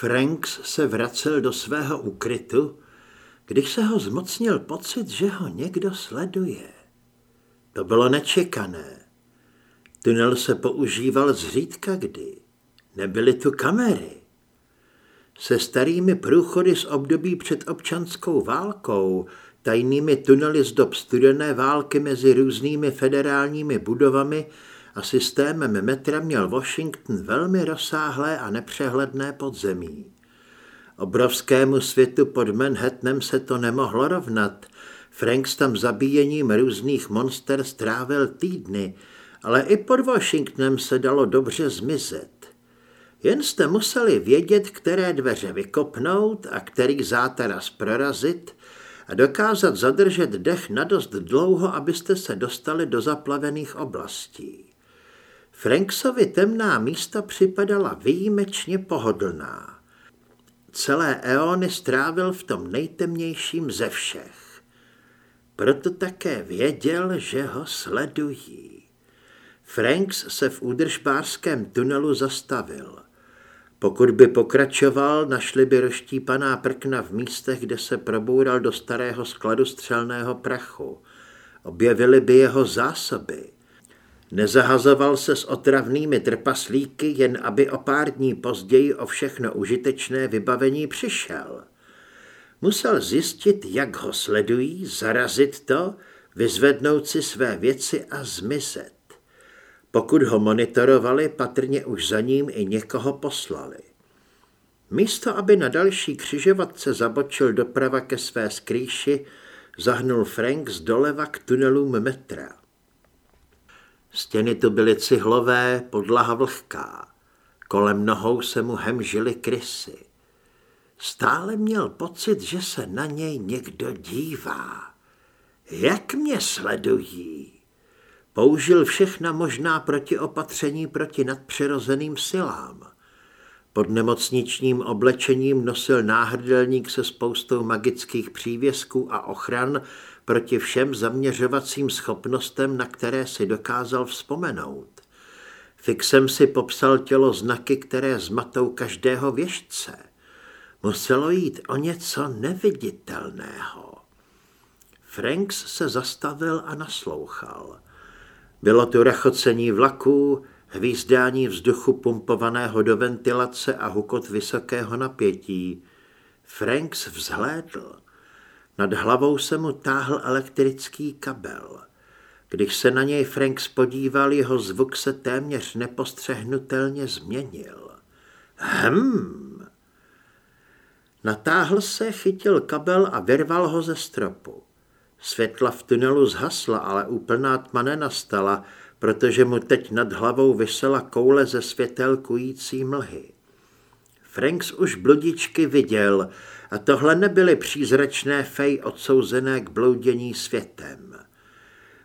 Franks se vracel do svého ukrytu, když se ho zmocnil pocit, že ho někdo sleduje. To bylo nečekané. Tunel se používal zřídka kdy. Nebyly tu kamery. Se starými průchody z období před občanskou válkou, tajnými tunely z dob studené války mezi různými federálními budovami a systémem metra měl Washington velmi rozsáhlé a nepřehledné podzemí. Obrovskému světu pod Manhattanem se to nemohlo rovnat. Franks tam zabíjením různých monster strávil týdny, ale i pod Washingtonem se dalo dobře zmizet. Jen jste museli vědět, které dveře vykopnout a který zátaras prorazit a dokázat zadržet dech na dost dlouho, abyste se dostali do zaplavených oblastí. Franksovi temná místa připadala výjimečně pohodlná. Celé eony strávil v tom nejtemnějším ze všech. Proto také věděl, že ho sledují. Franks se v údržbářském tunelu zastavil. Pokud by pokračoval, našli by roštípaná prkna v místech, kde se proboural do starého skladu střelného prachu. Objevili by jeho zásoby. Nezahazoval se s otravnými trpaslíky, jen aby o pár dní později o všechno užitečné vybavení přišel. Musel zjistit, jak ho sledují, zarazit to, vyzvednout si své věci a zmizet. Pokud ho monitorovali, patrně už za ním i někoho poslali. Místo, aby na další křižovatce zabočil doprava ke své skrýši, zahnul Frank z doleva k tunelům metra. Stěny tu byly cihlové, podlaha vlhká. Kolem nohou se mu hemžily krysy. Stále měl pocit, že se na něj někdo dívá. Jak mě sledují? Použil všechna možná protiopatření proti nadpřirozeným silám. Pod nemocničním oblečením nosil náhrdelník se spoustou magických přívěsků a ochran proti všem zaměřovacím schopnostem, na které si dokázal vzpomenout. Fixem si popsal tělo znaky, které zmatou každého věžce. Muselo jít o něco neviditelného. Franks se zastavil a naslouchal. Bylo tu rachocení vlaků, hvízdání vzduchu pumpovaného do ventilace a hukot vysokého napětí. Franks vzhlédl. Nad hlavou se mu táhl elektrický kabel. Když se na něj Franks podíval, jeho zvuk se téměř nepostřehnutelně změnil. Hm. Natáhl se, chytil kabel a vyrval ho ze stropu. Světla v tunelu zhasla, ale úplná tma nenastala, protože mu teď nad hlavou vysela koule ze světelkující mlhy. Franks už bludičky viděl a tohle nebyly přízračné fej odsouzené k bloudění světem.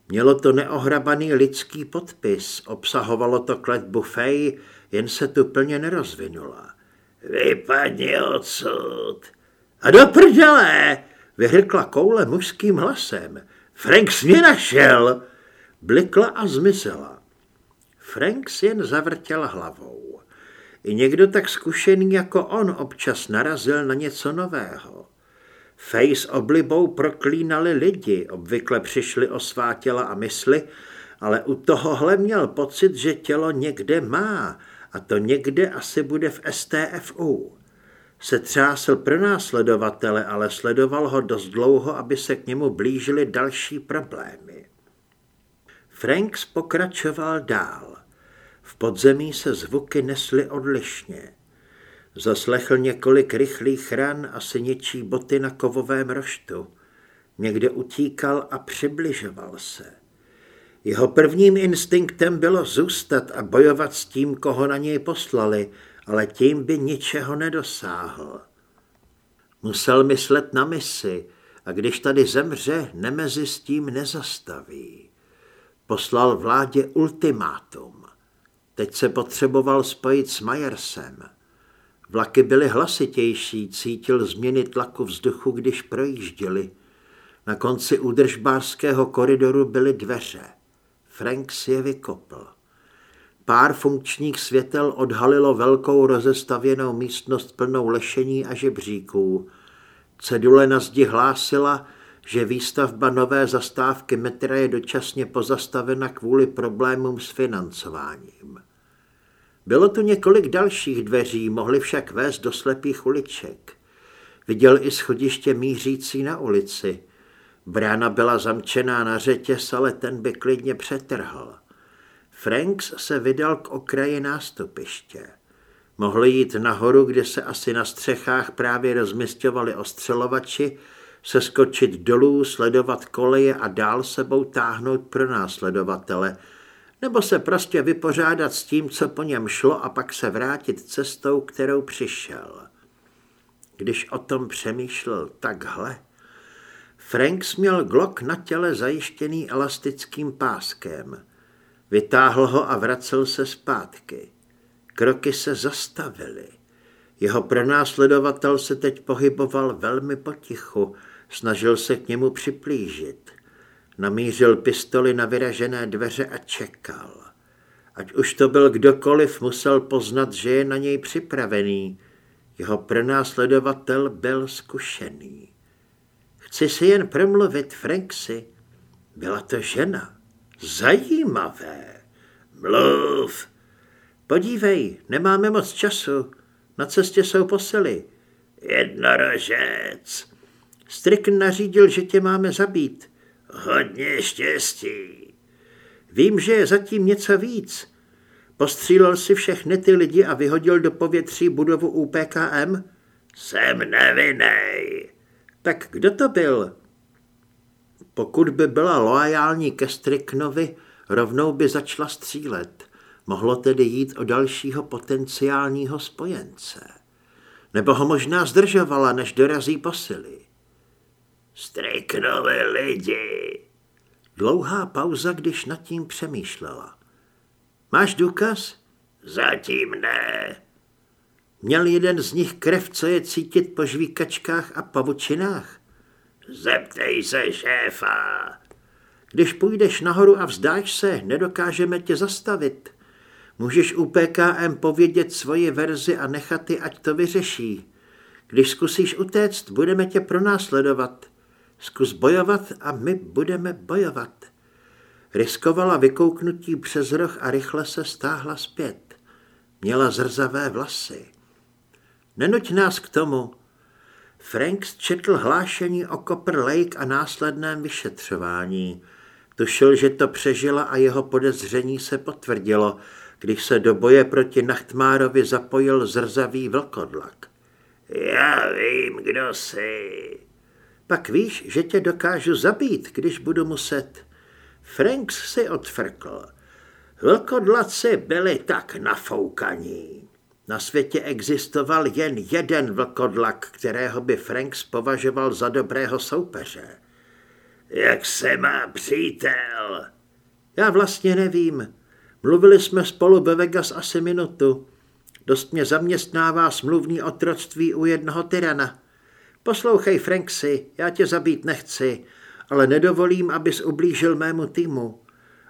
Mělo to neohrabaný lidský podpis, obsahovalo to kletbu fej, jen se tu plně nerozvinula. Vypadni odsud. A do prdele! vyhrkla koule mužským hlasem. Franks mě našel! Blikla a zmizela. Franks jen zavrtěl hlavou. I někdo tak zkušený jako on občas narazil na něco nového. S oblibou proklínali lidi, obvykle přišli o svá těla a mysli, ale u tohohle měl pocit, že tělo někde má a to někde asi bude v STFU se třásl pro následovatele, ale sledoval ho dost dlouho, aby se k němu blížily další problémy. Franks pokračoval dál. V podzemí se zvuky nesly odlišně. Zaslechl několik rychlých ran a syničí boty na kovovém roštu. Někde utíkal a přibližoval se. Jeho prvním instinktem bylo zůstat a bojovat s tím, koho na něj poslali – ale tím by ničeho nedosáhl. Musel myslet na misi a když tady zemře, nemezi s tím nezastaví. Poslal vládě ultimátum. Teď se potřeboval spojit s Majersem. Vlaky byly hlasitější, cítil změny tlaku vzduchu, když projížděli. Na konci údržbářského koridoru byly dveře. Frank si je vykopl. Pár funkčních světel odhalilo velkou rozestavěnou místnost plnou lešení a žebříků. Cedule na zdi hlásila, že výstavba nové zastávky metra je dočasně pozastavena kvůli problémům s financováním. Bylo tu několik dalších dveří, mohly však vést do slepých uliček. Viděl i schodiště mířící na ulici. Brána byla zamčená na řetěz, ale ten by klidně přetrhl. Franks se vydal k okraji nástupiště. Mohli jít nahoru, kde se asi na střechách právě rozmistovali ostřelovači, seskočit dolů, sledovat koleje a dál sebou táhnout pro následovatele, nebo se prostě vypořádat s tím, co po něm šlo a pak se vrátit cestou, kterou přišel. Když o tom přemýšlel takhle, Franks měl glok na těle zajištěný elastickým páskem. Vytáhl ho a vracel se zpátky. Kroky se zastavily. Jeho pronásledovatel se teď pohyboval velmi potichu, snažil se k němu připlížit. Namířil pistoli na vyražené dveře a čekal. Ať už to byl kdokoliv, musel poznat, že je na něj připravený. Jeho pronásledovatel byl zkušený. Chci si jen promluvit, Franksy. Byla to žena. Zajímavé. Mluv. Podívej, nemáme moc času. Na cestě jsou posily. Jednorožec. Strickn nařídil, že tě máme zabít. Hodně štěstí. Vím, že je zatím něco víc. Postřílel si všechny ty lidi a vyhodil do povětří budovu UPKM? Jsem nevinnej. Tak kdo to byl? Pokud by byla loajální ke Stricknovi, rovnou by začala střílet. Mohlo tedy jít o dalšího potenciálního spojence. Nebo ho možná zdržovala, než dorazí posily. Striknovi lidi. Dlouhá pauza, když nad tím přemýšlela. Máš důkaz? Zatím ne. Měl jeden z nich krev, co je cítit po žvíkačkách a pavučinách? Zeptej se šéfa. Když půjdeš nahoru a vzdáš se, nedokážeme tě zastavit. Můžeš u PKM povědět svoji verzi a nechat ty, ať to vyřeší. Když zkusíš utéct, budeme tě pronásledovat. Zkus bojovat a my budeme bojovat. Riskovala vykouknutí přes roh a rychle se stáhla zpět. Měla zrzavé vlasy. Nenuť nás k tomu. Franks četl hlášení o Copper Lake a následném vyšetřování. Tušil, že to přežila a jeho podezření se potvrdilo, když se do boje proti Nachtmárovi zapojil zrzavý vlkodlak. Já vím, kdo jsi, pak víš, že tě dokážu zabít, když budu muset. Franks si odfrkl. Vlkodlaci byli tak nafoukaní. Na světě existoval jen jeden vlkodlak, kterého by Franks považoval za dobrého soupeře. Jak se má přítel? Já vlastně nevím. Mluvili jsme spolu ve Vegas asi minutu. Dost mě zaměstnává smluvní otroctví u jednoho tyrana. Poslouchej, Franksy, já tě zabít nechci, ale nedovolím, abys ublížil mému týmu.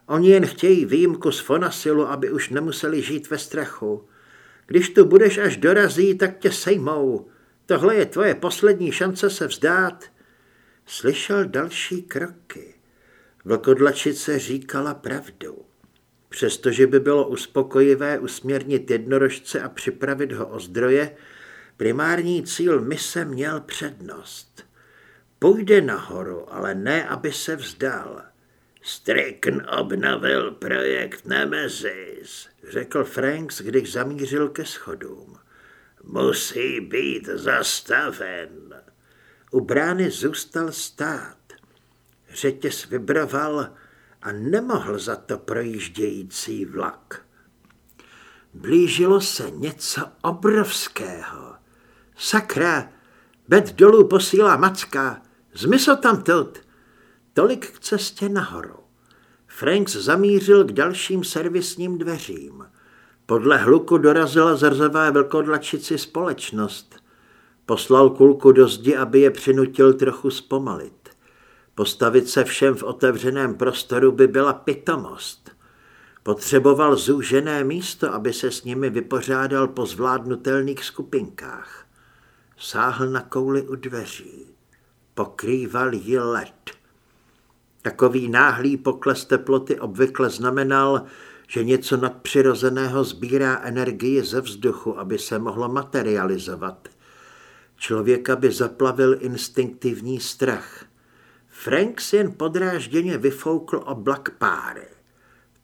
Oni jen chtějí výjimku z Fonasilu, aby už nemuseli žít ve strachu. Když tu budeš až dorazí, tak tě sejmou. Tohle je tvoje poslední šance se vzdát. Slyšel další kroky. Vlkodlačice říkala pravdu. Přestože by bylo uspokojivé usměrnit jednorožce a připravit ho o zdroje, Primární cíl mise měl přednost. Půjde nahoru, ale ne, aby se vzdal. Strickn obnovil projekt Nemesis, řekl Franks, když zamířil ke schodům. Musí být zastaven. U brány zůstal stát. Řetěz vybroval a nemohl za to projíždějící vlak. Blížilo se něco obrovského. Sakra, bed dolů posílá macka, zmysl tam tot. Tolik k cestě nahoru. Franks zamířil k dalším servisním dveřím. Podle hluku dorazila zrzavé velkodlačici společnost. Poslal kulku do zdi, aby je přinutil trochu zpomalit. Postavit se všem v otevřeném prostoru by byla pitomost. Potřeboval zúžené místo, aby se s nimi vypořádal po zvládnutelných skupinkách. Sáhl na kouli u dveří. Pokrýval ji led. Takový náhlý pokles teploty obvykle znamenal, že něco nadpřirozeného sbírá energii ze vzduchu, aby se mohlo materializovat. Člověka by zaplavil instinktivní strach. Franks jen podrážděně vyfoukl oblak páry.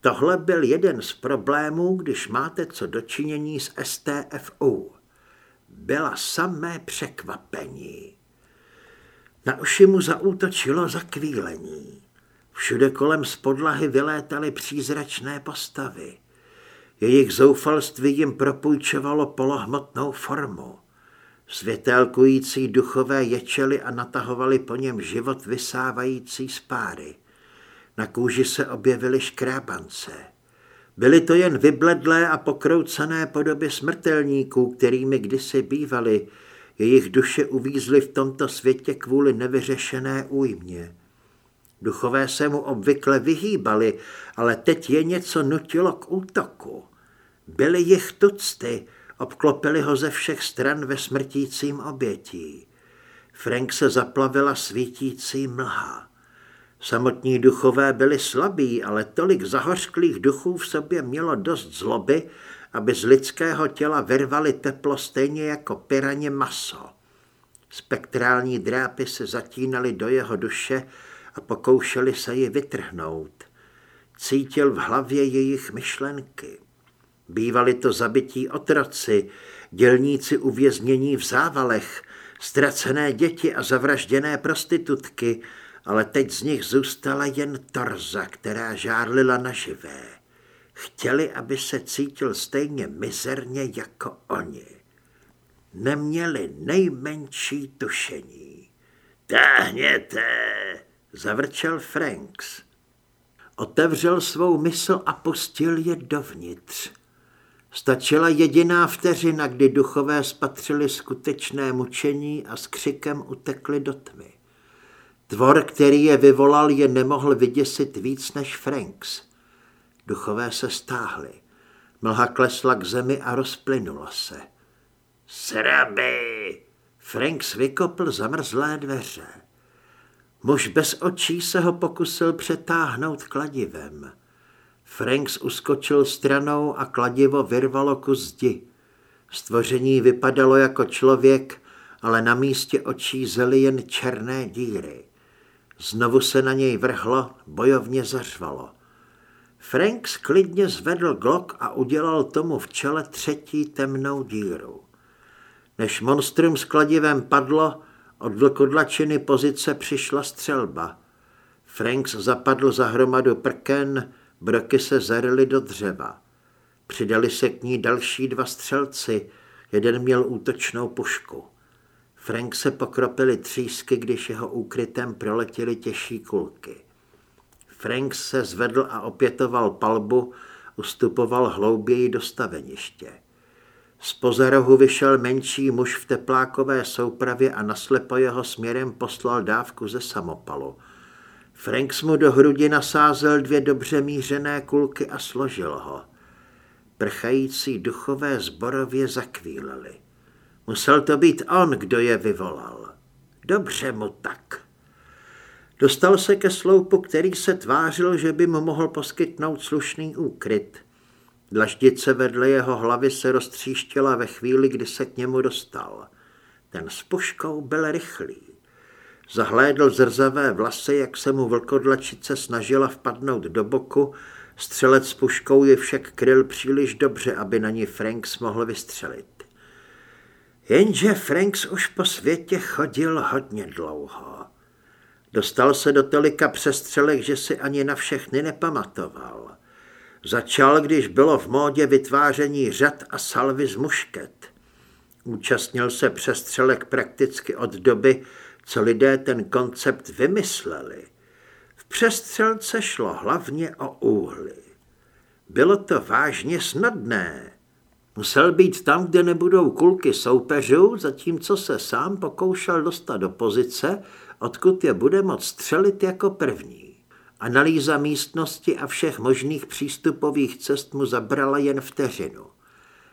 Tohle byl jeden z problémů, když máte co dočinění s STFU. Byla samé překvapení. Na uši mu zaútočilo zakvílení. Všude kolem z podlahy vylétaly přízračné postavy. Jejich zoufalství jim propůjčovalo polohmotnou formu. Světelkující duchové ječely a natahovali po něm život vysávající z páry. Na kůži se objevily škrábance. Byly to jen vybledlé a pokroucené podoby smrtelníků, kterými kdysi bývali. Jejich duše uvízly v tomto světě kvůli nevyřešené újmě. Duchové se mu obvykle vyhýbali, ale teď je něco nutilo k útoku. Byly jich tucty, obklopili ho ze všech stran ve smrtícím obětí. Frank se zaplavila svítící mlha. Samotní duchové byli slabí, ale tolik zahořklých duchů v sobě mělo dost zloby, aby z lidského těla vyrvali teplo stejně jako piraně maso. Spektrální drápy se zatínaly do jeho duše a pokoušeli se ji vytrhnout. Cítil v hlavě jejich myšlenky. Bývali to zabití otroci, dělníci uvěznění v závalech, ztracené děti a zavražděné prostitutky, ale teď z nich zůstala jen torza, která žárlila na živé. Chtěli, aby se cítil stejně mizerně jako oni. Neměli nejmenší tušení. Táhněte, zavrčel Franks. Otevřel svou mysl a pustil je dovnitř. Stačila jediná vteřina, kdy duchové spatřili skutečné mučení a s křikem utekli do tmy. Tvor, který je vyvolal, je nemohl vyděsit víc než Franks. Duchové se stáhly. Mlha klesla k zemi a rozplynula se. Sraby! Franks vykopl zamrzlé dveře. Muž bez očí se ho pokusil přetáhnout kladivem. Franks uskočil stranou a kladivo vyrvalo ku zdi. Stvoření vypadalo jako člověk, ale na místě očí zely jen černé díry. Znovu se na něj vrhlo, bojovně zařvalo. Franks klidně zvedl glok a udělal tomu v čele třetí temnou díru. Než monstrum s kladivem padlo, od vlkodlačiny pozice přišla střelba. Franks zapadl za hromadu prken, broky se zaryly do dřeva. Přidali se k ní další dva střelci, jeden měl útočnou pušku. Frank se pokropili třísky, když jeho úkrytem proletěly těžší kulky. Frank se zvedl a opětoval palbu, ustupoval hlouběji do staveniště. Z pozarohu vyšel menší muž v teplákové soupravě a naslepo jeho směrem poslal dávku ze samopalu. Franks mu do hrudi nasázel dvě dobře mířené kulky a složil ho. Prchající duchové zborově zakvíleli. Musel to být on, kdo je vyvolal. Dobře mu tak. Dostal se ke sloupu, který se tvářil, že by mu mohl poskytnout slušný úkryt. Dlaždice vedle jeho hlavy se roztříštila ve chvíli, kdy se k němu dostal. Ten s puškou byl rychlý. Zahlédl zrzavé vlasy, jak se mu vlkodlačice snažila vpadnout do boku, střelec s puškou je však kryl příliš dobře, aby na ní Franks mohl vystřelit. Jenže Franks už po světě chodil hodně dlouho. Dostal se do tolika přestřelek, že si ani na všechny nepamatoval. Začal, když bylo v módě vytváření řad a salvy z mušket. Účastnil se přestřelek prakticky od doby, co lidé ten koncept vymysleli. V přestřelce šlo hlavně o úhly. Bylo to vážně snadné. Musel být tam, kde nebudou kulky soupeřů, zatímco se sám pokoušel dostat do pozice, odkud je bude moct střelit jako první. Analýza místnosti a všech možných přístupových cest mu zabrala jen vteřinu.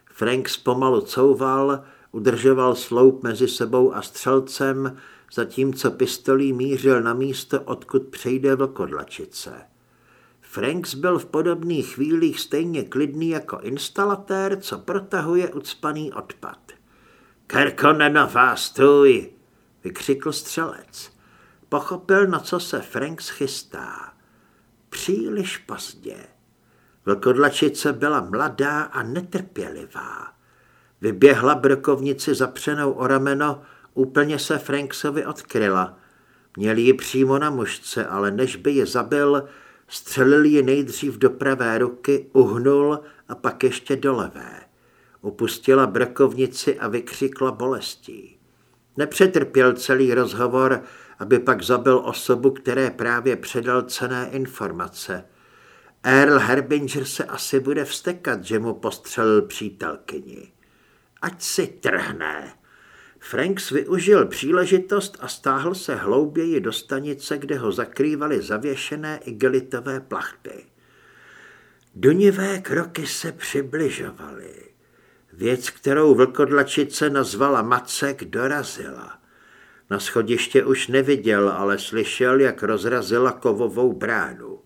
Frank pomalu couval, udržoval sloup mezi sebou a střelcem, zatímco pistolí mířil na místo, odkud přejde vlkodlačice. Franks byl v podobných chvílích stejně klidný jako instalatér, co protahuje ucpaný odpad. Kerkonenova, stůj! vykřikl střelec. Pochopil, na co se Franks chystá. Příliš pozdě. Vlkodlačice byla mladá a netrpělivá. Vyběhla brokovnici zapřenou o rameno, úplně se Franksovi odkryla. Měl ji přímo na mužce, ale než by je zabil, střelil ji nejdřív do pravé ruky, uhnul a pak ještě do levé. Upustila brokovnici a vykřikla bolestí. Nepřetrpěl celý rozhovor, aby pak zabil osobu, které právě předal cené informace. Earl Herbinger se asi bude vstekat, že mu postřelil přítelkyni. Ať si trhne. Franks využil příležitost a stáhl se hlouběji do stanice, kde ho zakrývaly zavěšené igelitové plachty. Dunivé kroky se přibližovaly. Věc, kterou vlkodlačice nazvala Macek, dorazila. Na schodiště už neviděl, ale slyšel, jak rozrazila kovovou bránu.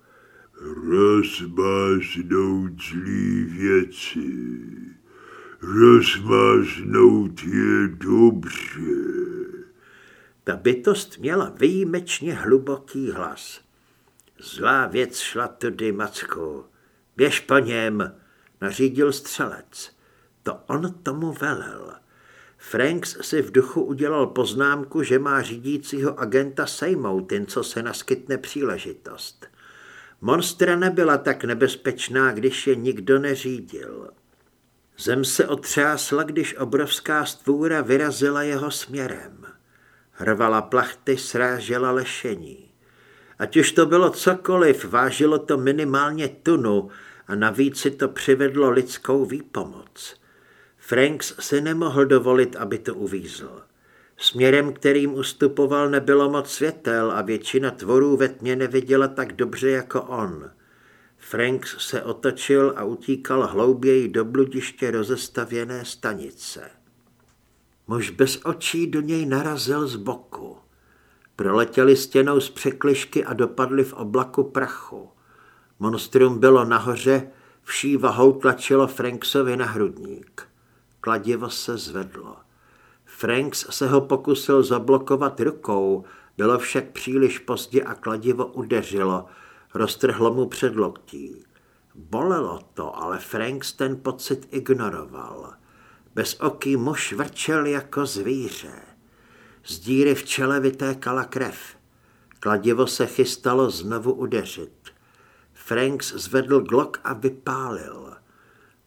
Rozmáznout zlý věci. Rozmáznout je dobře. Ta bytost měla výjimečně hluboký hlas. Zlá věc šla tudy, Macku. Běž po něm, nařídil střelec. To on tomu velel. Franks si v duchu udělal poznámku, že má řídícího agenta sejmout jen co se naskytne příležitost. Monstra nebyla tak nebezpečná, když je nikdo neřídil. Zem se otřásla, když obrovská stvůra vyrazila jeho směrem. Hrvala plachty, srážela lešení. Ať už to bylo cokoliv, vážilo to minimálně tunu a navíc si to přivedlo lidskou výpomoc. Franks si nemohl dovolit, aby to uvízl. Směrem, kterým ustupoval, nebylo moc světel a většina tvorů ve tmě neviděla tak dobře jako on. Franks se otočil a utíkal hlouběji do bludiště rozestavěné stanice. Muž bez očí do něj narazil z boku. Proletěli stěnou z překlišky a dopadli v oblaku prachu. Monstrum bylo nahoře, vší vahou tlačilo Franksovi na hrudník. Kladivo se zvedlo. Franks se ho pokusil zablokovat rukou, bylo však příliš pozdě a kladivo udeřilo, roztrhlo mu předloktí. Bolelo to, ale Franks ten pocit ignoroval. Bez oký muž vrčel jako zvíře. Z díry v čele vytékala krev. Kladivo se chystalo znovu udeřit. Franks zvedl glok a vypálil.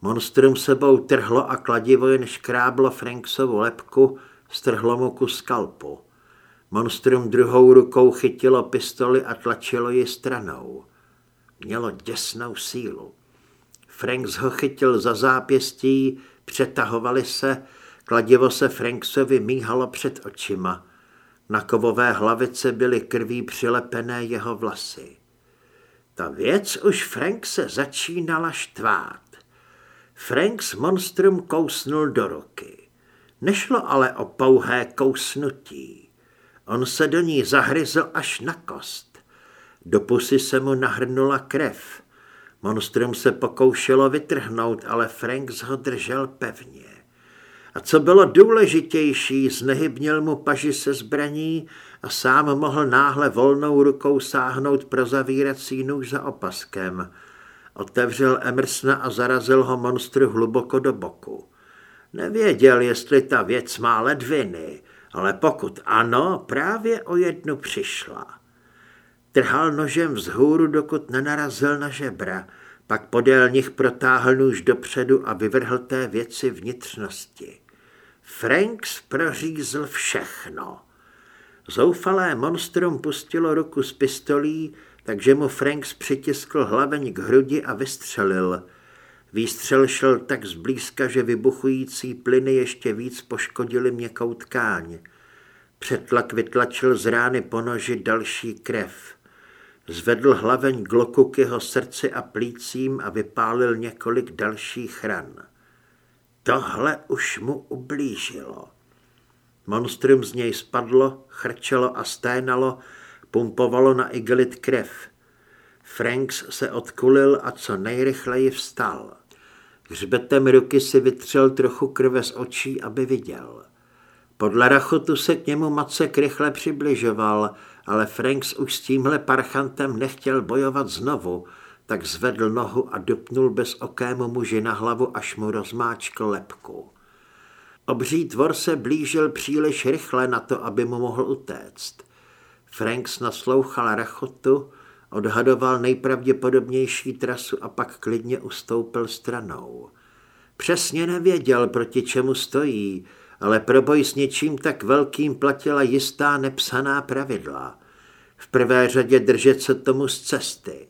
Monstrum sebou trhlo a kladivo jen škráblo Franksovu lepku, strhlo mu kus skalpu. Monstrum druhou rukou chytilo pistoli a tlačilo ji stranou. Mělo děsnou sílu. Franks ho chytil za zápěstí, přetahovali se, kladivo se Franksovi míhalo před očima. Na kovové hlavice byly krví přilepené jeho vlasy. Ta věc už Frank se začínala štvát. Franks monstrum kousnul do ruky. Nešlo ale o pouhé kousnutí. On se do ní zahryzl až na kost. Do pusy se mu nahrnula krev. Monstrum se pokoušelo vytrhnout, ale Franks ho držel pevně. A co bylo důležitější, znehybnil mu paži se zbraní a sám mohl náhle volnou rukou sáhnout pro zavírací nůž za opaskem. Otevřel Emersona a zarazil ho monstru hluboko do boku. Nevěděl, jestli ta věc má ledviny, ale pokud ano, právě o jednu přišla. Trhal nožem vzhůru, dokud nenarazil na žebra, pak podél nich protáhl nůž dopředu a vyvrhl té věci vnitřnosti. Franks prořízl všechno. Zoufalé monstrum pustilo ruku z pistolí, takže mu Franks přitiskl hlaveň k hrudi a vystřelil. Výstřel šel tak zblízka, že vybuchující plyny ještě víc poškodili měkkou tkáň. Přetlak vytlačil z rány po noži další krev. Zvedl hlaveň gloku k jeho srdci a plícím a vypálil několik dalších ran. Tohle už mu ublížilo. Monstrum z něj spadlo, chrčelo a sténalo, pumpovalo na igelit krev. Franks se odkulil a co nejrychleji vstal. Hřbetem ruky si vytřel trochu krve z očí, aby viděl. Podle rachotu se k němu Macek rychle přibližoval, ale Franks už s tímhle parchantem nechtěl bojovat znovu, tak zvedl nohu a dopnul bez okému muži na hlavu, až mu rozmáčkl lepku. Obří tvor se blížil příliš rychle na to, aby mu mohl utéct. Franks naslouchal rachotu, odhadoval nejpravděpodobnější trasu a pak klidně ustoupil stranou. Přesně nevěděl, proti čemu stojí, ale pro boj s něčím tak velkým platila jistá nepsaná pravidla. V prvé řadě držet se tomu z cesty.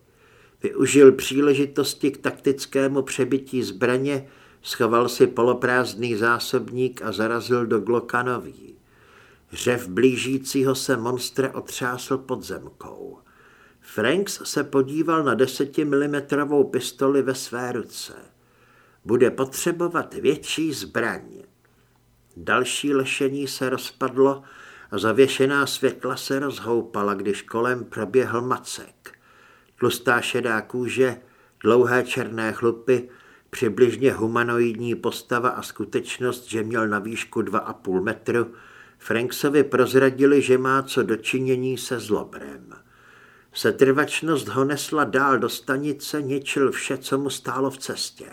Využil příležitosti k taktickému přebytí zbraně, schoval si poloprázdný zásobník a zarazil do Glokanový. Řev blížícího se monstra otřásl podzemkou. Franks se podíval na desetimilimetrovou pistoli ve své ruce. Bude potřebovat větší zbraň. Další lešení se rozpadlo a zavěšená světla se rozhoupala, když kolem proběhl macek. Tlustá šedá kůže, dlouhé černé chlupy, přibližně humanoidní postava a skutečnost, že měl na výšku 2,5 metru, Franksovi prozradili, že má co dočinění se zlobrem. Setrvačnost ho nesla dál do stanice, ničil vše, co mu stálo v cestě.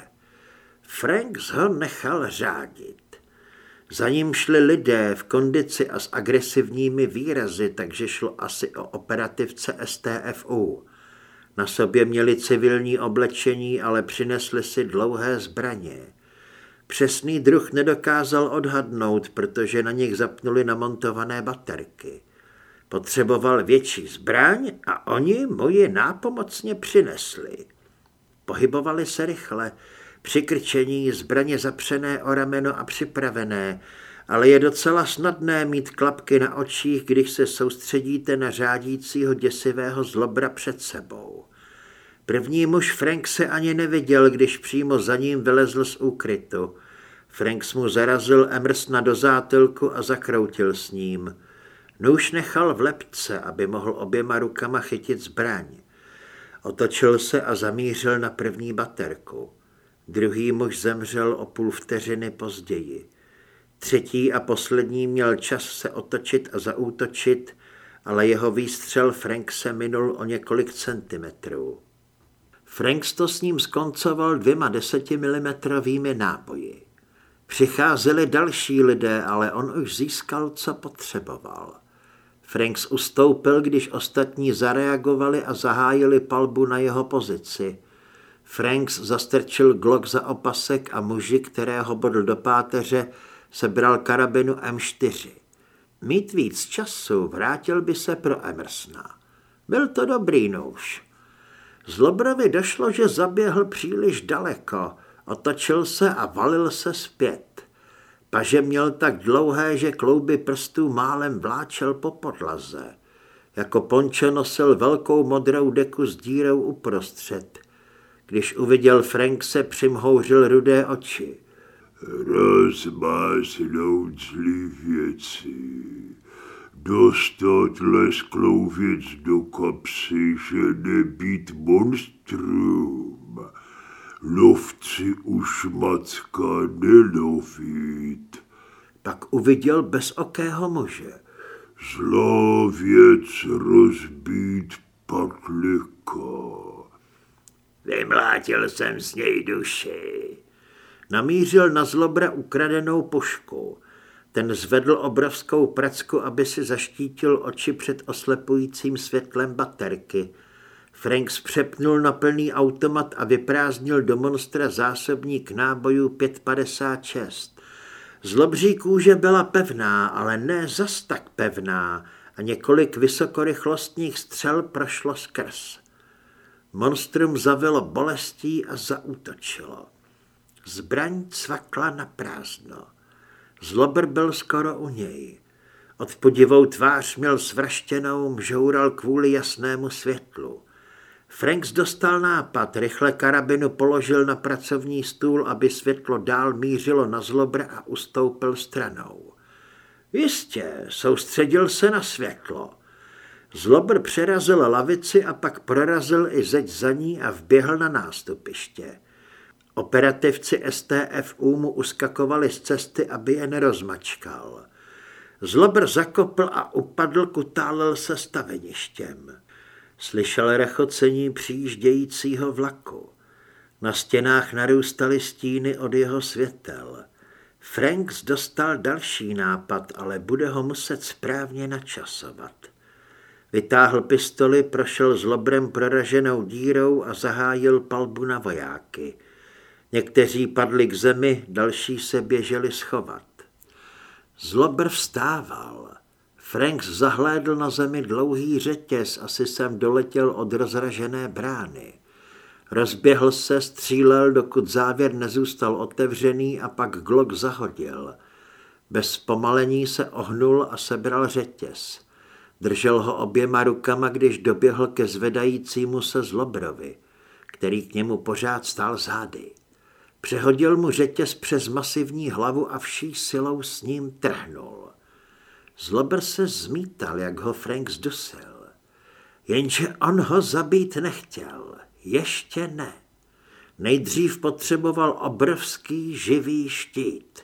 Franks ho nechal řádit. Za ním šli lidé v kondici a s agresivními výrazy, takže šlo asi o operativce STFU. Na sobě měli civilní oblečení, ale přinesli si dlouhé zbraně. Přesný druh nedokázal odhadnout, protože na nich zapnuli namontované baterky. Potřeboval větší zbraň a oni mu ji nápomocně přinesli. Pohybovali se rychle, přikrčení, zbraně zapřené o rameno a připravené, ale je docela snadné mít klapky na očích, když se soustředíte na řádícího děsivého zlobra před sebou. První muž Frank se ani neviděl, když přímo za ním vylezl z úkrytu. Franks mu zarazil Emersna do zátylku a zakroutil s ním. Nůž nechal v lepce, aby mohl oběma rukama chytit zbraň. Otočil se a zamířil na první baterku. Druhý muž zemřel o půl vteřiny později. Třetí a poslední měl čas se otočit a zaútočit, ale jeho výstřel Frank se minul o několik centimetrů. Franks to s ním skoncoval dvěma desetimilimetrovými náboji. Přicházeli další lidé, ale on už získal, co potřeboval. Franks ustoupil, když ostatní zareagovali a zahájili palbu na jeho pozici. Franks zastrčil glok za opasek a muži, kterého bodl do páteře, sebral karabinu M4. Mít víc času, vrátil by se pro Emersona. Byl to dobrý nůž. Zlobrovi došlo, že zaběhl příliš daleko, otočil se a valil se zpět. Paže měl tak dlouhé, že klouby prstů málem vláčel po podlaze. Jako ponče nosil velkou modrou deku s dírou uprostřed. Když uviděl Frank, se přimhouřil rudé oči. Rozmáznout zlý věci. Dostat lesklouvěc do kapsy, že nebýt monstrum. Lovci už macka nelovit. Pak uviděl bezokého muže. Zlá věc rozbít patlika. Vymlátil jsem z něj duši. Namířil na zlobra ukradenou pušku. Ten zvedl obrovskou pracku, aby si zaštítil oči před oslepujícím světlem baterky. Franks přepnul na plný automat a vyprázdnil do monstra zásobník nábojů 556. Zlobří kůže byla pevná, ale ne zas tak pevná a několik vysokorychlostních střel prošlo skrz. Monstrum zavilo bolestí a zaútočilo. Zbraň cvakla na prázdno. Zlobr byl skoro u něj. Odpudivou tvář měl svraštěnou, mžoural kvůli jasnému světlu. Franks dostal nápad, rychle karabinu položil na pracovní stůl, aby světlo dál mířilo na zlobr a ustoupil stranou. Jistě, soustředil se na světlo. Zlobr přerazil lavici a pak prorazil i zeď za ní a vběhl na nástupiště. Operativci STFU mu uskakovali z cesty, aby je nerozmačkal. Zlobr zakopl a upadl, kutálel se staveništěm. Slyšel rechocení přijíždějícího vlaku. Na stěnách narůstaly stíny od jeho světel. Franks dostal další nápad, ale bude ho muset správně načasovat. Vytáhl pistoli, prošel zlobrem proraženou dírou a zahájil palbu na vojáky. Někteří padli k zemi, další se běželi schovat. Zlobr vstával. Franks zahlédl na zemi dlouhý řetěz, asi jsem doletěl od rozražené brány. Rozběhl se, střílel, dokud závěr nezůstal otevřený a pak Glock zahodil. Bez pomalení se ohnul a sebral řetěz. Držel ho oběma rukama, když doběhl ke zvedajícímu se zlobrovi, který k němu pořád stál zády. Přehodil mu řetěz přes masivní hlavu a vší silou s ním trhnul. Zlobr se zmítal, jak ho Frank zdusil. Jenže on ho zabít nechtěl. Ještě ne. Nejdřív potřeboval obrovský živý štít.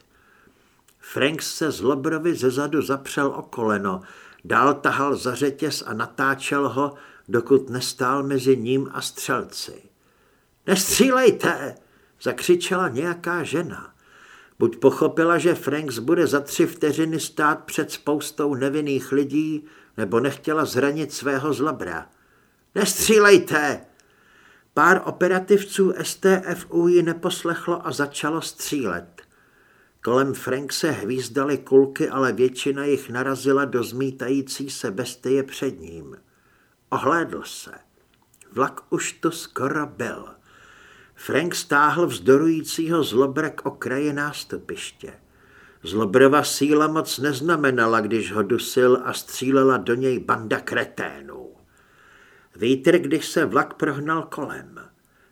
Frank se zlobrovi zezadu zapřel o koleno, dál tahal za řetěz a natáčel ho, dokud nestál mezi ním a střelci. Nestřílejte, zakřičela nějaká žena. Buď pochopila, že Franks bude za tři vteřiny stát před spoustou nevinných lidí, nebo nechtěla zranit svého zlobra. Nestřílejte! Pár operativců STFU ji neposlechlo a začalo střílet. Kolem se hvízdaly kulky, ale většina jich narazila do zmítající se bestie před ním. Ohlédl se. Vlak už to skoro byl. Frank stáhl vzdorujícího zlobra k okraji nástupiště. Zlobrova síla moc neznamenala, když ho dusil a střílela do něj banda kreténů. Vítr, když se vlak prohnal kolem.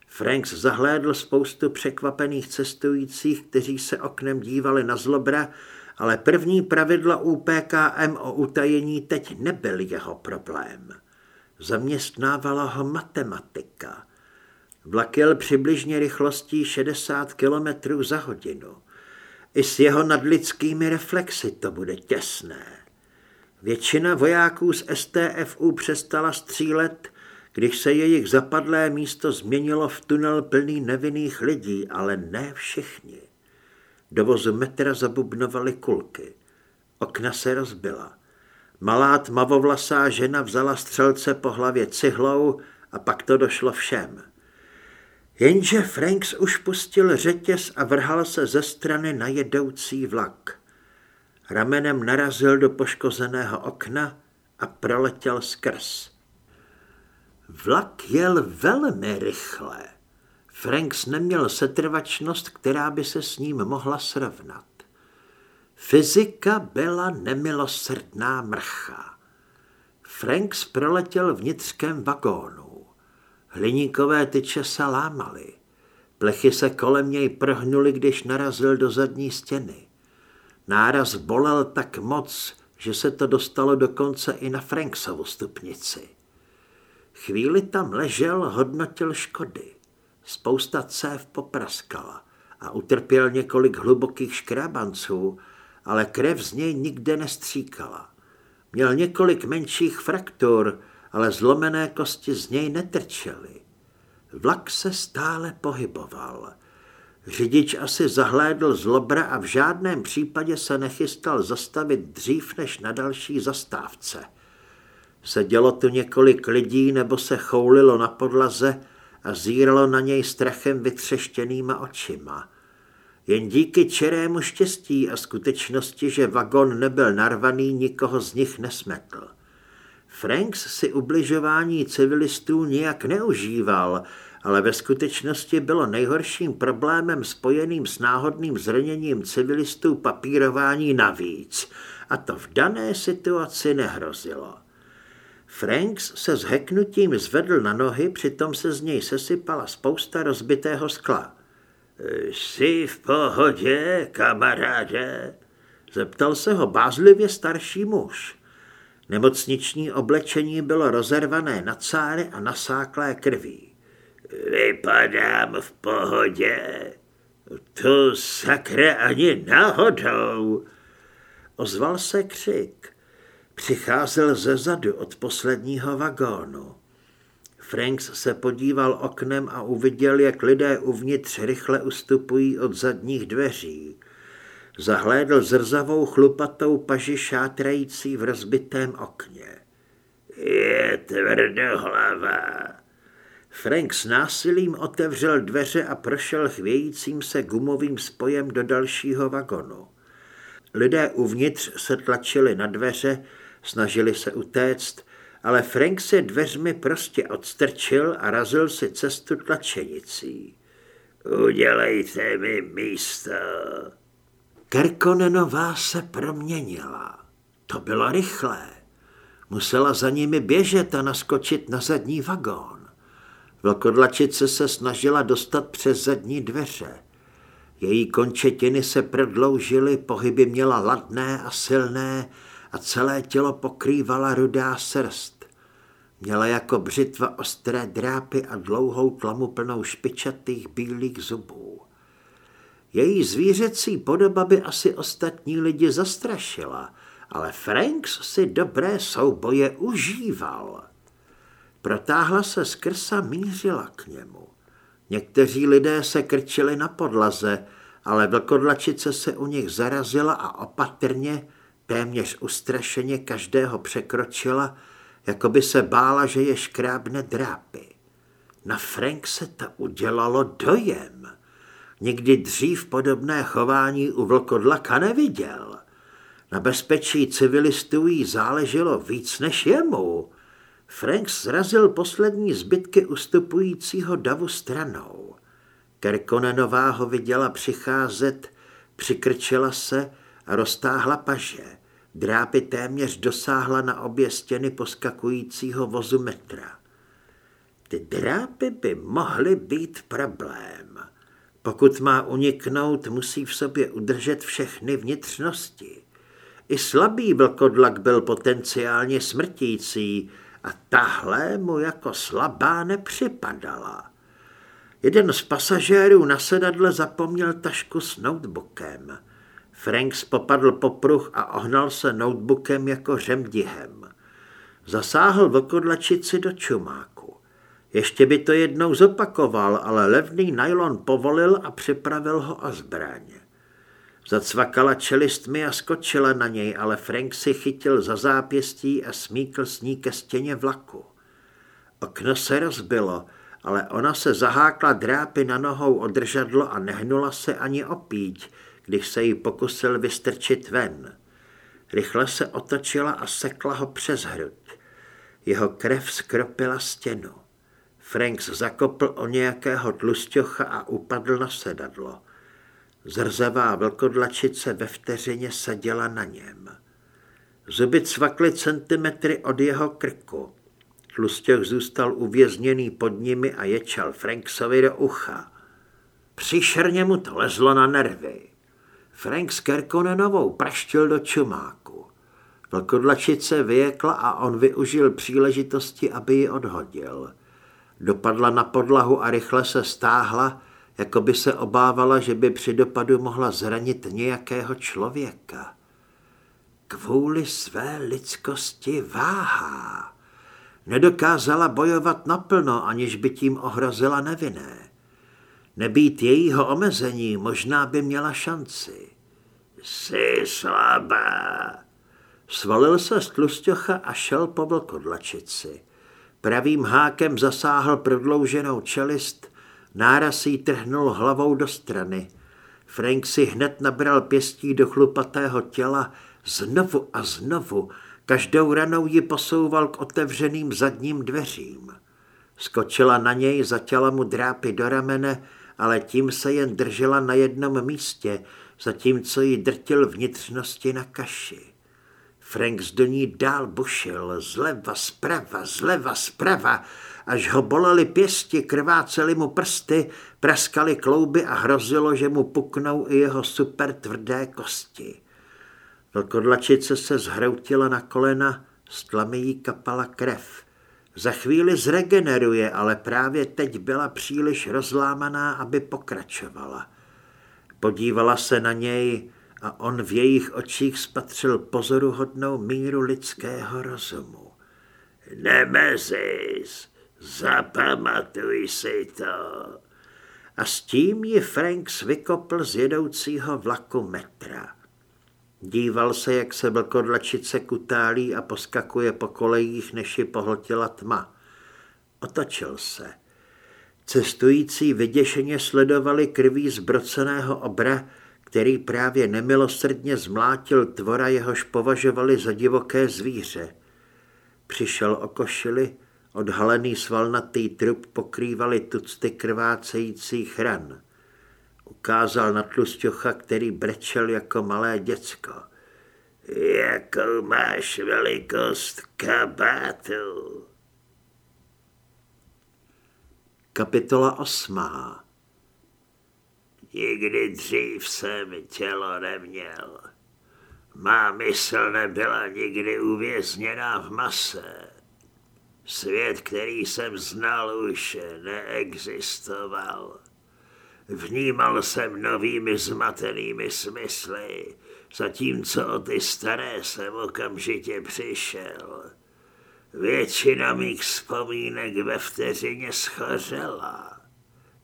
Franks zahlédl spoustu překvapených cestujících, kteří se oknem dívali na zlobra, ale první pravidla UPKM o utajení teď nebyl jeho problém. Zaměstnávala ho matematika – Vlak jel přibližně rychlostí 60 km za hodinu. I s jeho nadlidskými reflexy to bude těsné. Většina vojáků z STFU přestala střílet, když se jejich zapadlé místo změnilo v tunel plný nevinných lidí, ale ne všichni. Do vozu metra zabubnovaly kulky. Okna se rozbila. Malá tmavovlasá žena vzala střelce po hlavě cihlou a pak to došlo všem. Jenže Franks už pustil řetěz a vrhal se ze strany na jedoucí vlak. Ramenem narazil do poškozeného okna a proletěl skrz. Vlak jel velmi rychle. Franks neměl setrvačnost, která by se s ním mohla srovnat. Fyzika byla nemilosrdná mrcha. Franks proletěl vnitřkem vagónu. Hliníkové tyče se lámaly. Plechy se kolem něj prohnuly, když narazil do zadní stěny. Náraz bolel tak moc, že se to dostalo dokonce i na Franksovu stupnici. Chvíli tam ležel, hodnotil škody. Spousta cév popraskala a utrpěl několik hlubokých škrábanců, ale krev z něj nikde nestříkala. Měl několik menších fraktur, ale zlomené kosti z něj netrčely. Vlak se stále pohyboval. Řidič asi zahlédl zlobra a v žádném případě se nechystal zastavit dřív než na další zastávce. Sedělo tu několik lidí nebo se choulilo na podlaze a zíralo na něj strachem vytřeštěnýma očima. Jen díky čerému štěstí a skutečnosti, že vagon nebyl narvaný, nikoho z nich nesmetl. Franks si ubližování civilistů nijak neužíval, ale ve skutečnosti bylo nejhorším problémem spojeným s náhodným zraněním civilistů papírování navíc a to v dané situaci nehrozilo. Franks se s heknutím zvedl na nohy, přitom se z něj sesypala spousta rozbitého skla. Jsi v pohodě, kamaráde? Zeptal se ho bázlivě starší muž. Nemocniční oblečení bylo rozervané na cáry a nasáklé krví. Vypadám v pohodě. To sakra ani náhodou. Ozval se křik. Přicházel ze zadu od posledního vagónu. Franks se podíval oknem a uviděl, jak lidé uvnitř rychle ustupují od zadních dveří. Zahlédl zrzavou chlupatou paži šátrající v rozbitém okně. Je tvrdohlava. Frank s násilím otevřel dveře a prošel chvějícím se gumovým spojem do dalšího vagonu. Lidé uvnitř se tlačili na dveře, snažili se utéct, ale Frank se dveřmi prostě odstrčil a razil si cestu tlačenicí. Udělejte mi místo. Kerkonenová se proměnila. To bylo rychlé. Musela za nimi běžet a naskočit na zadní vagón. Vlkodlačice se snažila dostat přes zadní dveře. Její končetiny se prodloužily, pohyby měla ladné a silné a celé tělo pokrývala rudá srst. Měla jako břitva ostré drápy a dlouhou tlamu plnou špičatých bílých zubů. Její zvířecí podoba by asi ostatní lidi zastrašila, ale Franks si dobré souboje užíval. Protáhla se skrz a mířila k němu. Někteří lidé se krčili na podlaze, ale vlkodlačice se u nich zarazila a opatrně, téměř ustrašeně každého překročila, jako by se bála, že je škrábne drápy. Na Frank se to udělalo dojem. Nikdy dřív podobné chování u vlkodlaka neviděl. Na bezpečí civilistů jí záleželo víc než jemu. Frank zrazil poslední zbytky ustupujícího davu stranou. Kerkonenová ho viděla přicházet, přikrčila se a roztáhla paže. Drápy téměř dosáhla na obě stěny poskakujícího vozu metra. Ty drápy by mohly být problém. Pokud má uniknout, musí v sobě udržet všechny vnitřnosti. I slabý vlkodlak byl potenciálně smrtící a tahle mu jako slabá nepřipadala. Jeden z pasažérů na sedadle zapomněl tašku s notebookem. Franks popadl po pruh a ohnal se notebookem jako řemdihem. Zasáhl vlkodlačici do čumáku. Ještě by to jednou zopakoval, ale levný nylon povolil a připravil ho o zbraně. Zacvakala čelistmi a skočila na něj, ale Frank si chytil za zápěstí a smíkl s ní ke stěně vlaku. Okno se rozbilo, ale ona se zahákla drápy na nohou održadlo a nehnula se ani opíť, když se jí pokusil vystrčit ven. Rychle se otočila a sekla ho přes hrud. Jeho krev skropila stěnu. Franks zakopl o nějakého tlusťocha a upadl na sedadlo. Zrzavá vlkodlačice ve vteřině seděla na něm. Zuby cvakly centimetry od jeho krku. Tlustěch zůstal uvězněný pod nimi a ječal Franksovi do ucha. Příšerně mu to lezlo na nervy. Frank s Kerkonenovou praštil do čumáku. Vlkodlačice vyjekla a on využil příležitosti, aby ji odhodil. Dopadla na podlahu a rychle se stáhla, jako by se obávala, že by při dopadu mohla zranit nějakého člověka. Kvůli své lidskosti váhá. Nedokázala bojovat naplno, aniž by tím ohrozila nevinné. Nebýt jejího omezení, možná by měla šanci. Jsi slabá. Svalil se z tlusťocha a šel po vlkodlačici. Pravým hákem zasáhl prodlouženou čelist Náraz jí trhnul hlavou do strany. Frank si hned nabral pěstí do chlupatého těla, znovu a znovu, každou ranou ji posouval k otevřeným zadním dveřím. Skočila na něj, zatěla mu drápy do ramene, ale tím se jen držela na jednom místě, zatímco jí drtil vnitřnosti na kaši. Frank do ní dál bušil, zleva, zprava, zleva, zprava, až ho bolely pěsti, krvácely mu prsty, praskaly klouby a hrozilo, že mu puknou i jeho super tvrdé kosti. Vlkodlačice se zhroutila na kolena, z jí kapala krev. Za chvíli zregeneruje, ale právě teď byla příliš rozlámaná, aby pokračovala. Podívala se na něj a on v jejich očích spatřil pozoruhodnou míru lidského rozumu. Nemezis, zapamatuj si to. A s tím ji Franks vykopl z jedoucího vlaku metra. Díval se, jak se vlkodlačice kutálí a poskakuje po kolejích, než ji pohltila tma. Otočil se. Cestující vyděšeně sledovali krví zbroceného obra, který právě nemilosrdně zmlátil tvora, jehož považovali za divoké zvíře. Přišel o košili, odhalený svalnatý trup pokrývali tucty krvácejících ran. Ukázal na tlusťocha, který brečel jako malé děcko. Jakou máš velikost kabátu? Kapitola osmá Nikdy dřív jsem tělo neměl. Má mysl nebyla nikdy uvězněná v mase. Svět, který jsem znal, už neexistoval. Vnímal jsem novými zmatenými smysly, zatímco o ty staré jsem okamžitě přišel. Většina mých vzpomínek ve vteřině schořela.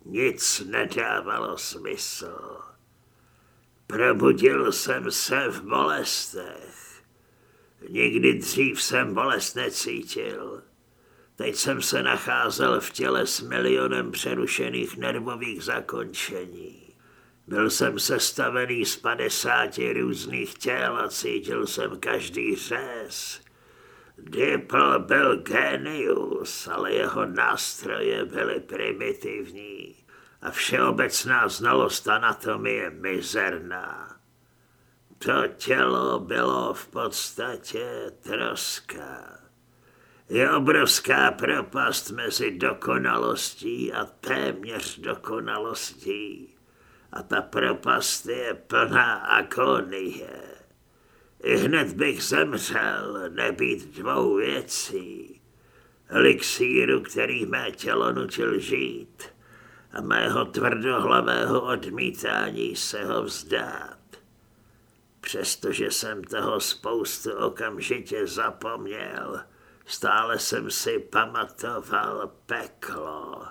Nic nedávalo smysl. Probudil jsem se v bolestech. Nikdy dřív jsem bolest necítil. Teď jsem se nacházel v těle s milionem přerušených nervových zakončení. Byl jsem sestavený z padesáti různých těl a cítil jsem každý řez. Dipl byl genius, ale jeho nástroje byly primitivní a všeobecná znalost anatomie mizerná. To tělo bylo v podstatě troska. Je obrovská propast mezi dokonalostí a téměř dokonalostí. A ta propast je plná akonie. Hned bych zemřel, nebýt dvou věcí. Elixíru, který mé tělo nutil žít a mého tvrdohlavého odmítání se ho vzdát. Přestože jsem toho spoustu okamžitě zapomněl, Stále jsem si pamatoval peklo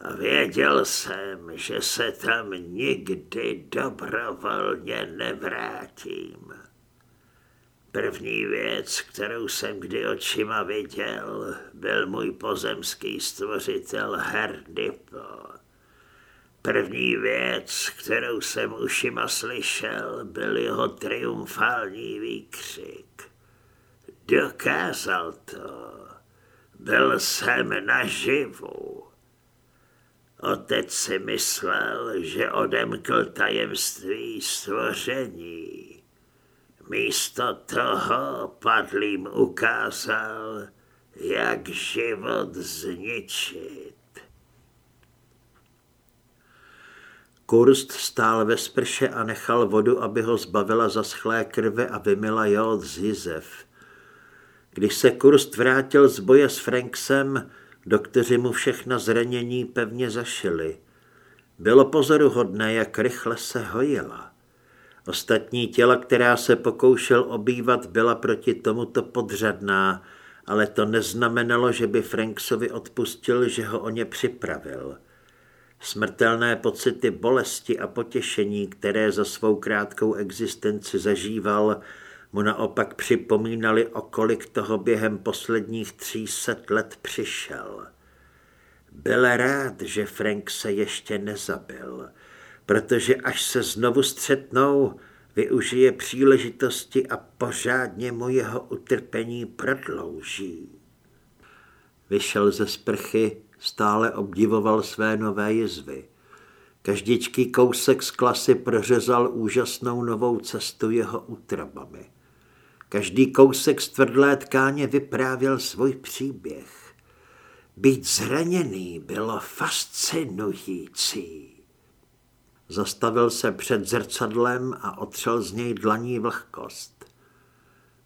a věděl jsem, že se tam nikdy dobrovolně nevrátím. První věc, kterou jsem kdy očima viděl, byl můj pozemský stvořitel Herdipo. První věc, kterou jsem ušima slyšel, byl jeho triumfální výkřik. Dokázal to. Byl jsem naživu. Otec si myslel, že odemkl tajemství stvoření. Místo toho padlým ukázal, jak život zničit. Kurst stál ve sprše a nechal vodu, aby ho zbavila zaschlé krve a vymila jód z jizev. Když se Kurst vrátil z boje s Franksem, doktoři mu všechna zranění pevně zašili. Bylo pozoruhodné, jak rychle se hojila. Ostatní těla, která se pokoušel obývat, byla proti tomuto podřadná, ale to neznamenalo, že by Franksovi odpustil, že ho o ně připravil. Smrtelné pocity bolesti a potěšení, které za svou krátkou existenci zažíval, mu naopak připomínali, o kolik toho během posledních tří set let přišel. Byl rád, že Frank se ještě nezabil, protože až se znovu střetnou, využije příležitosti a pořádně mu jeho utrpení prodlouží. Vyšel ze sprchy, stále obdivoval své nové jizvy. Každičký kousek z klasy prořezal úžasnou novou cestu jeho útrobami. Každý kousek z tvrdlé tkáně vyprávěl svůj příběh. Být zraněný bylo fascinující. Zastavil se před zrcadlem a otřel z něj dlaní vlhkost.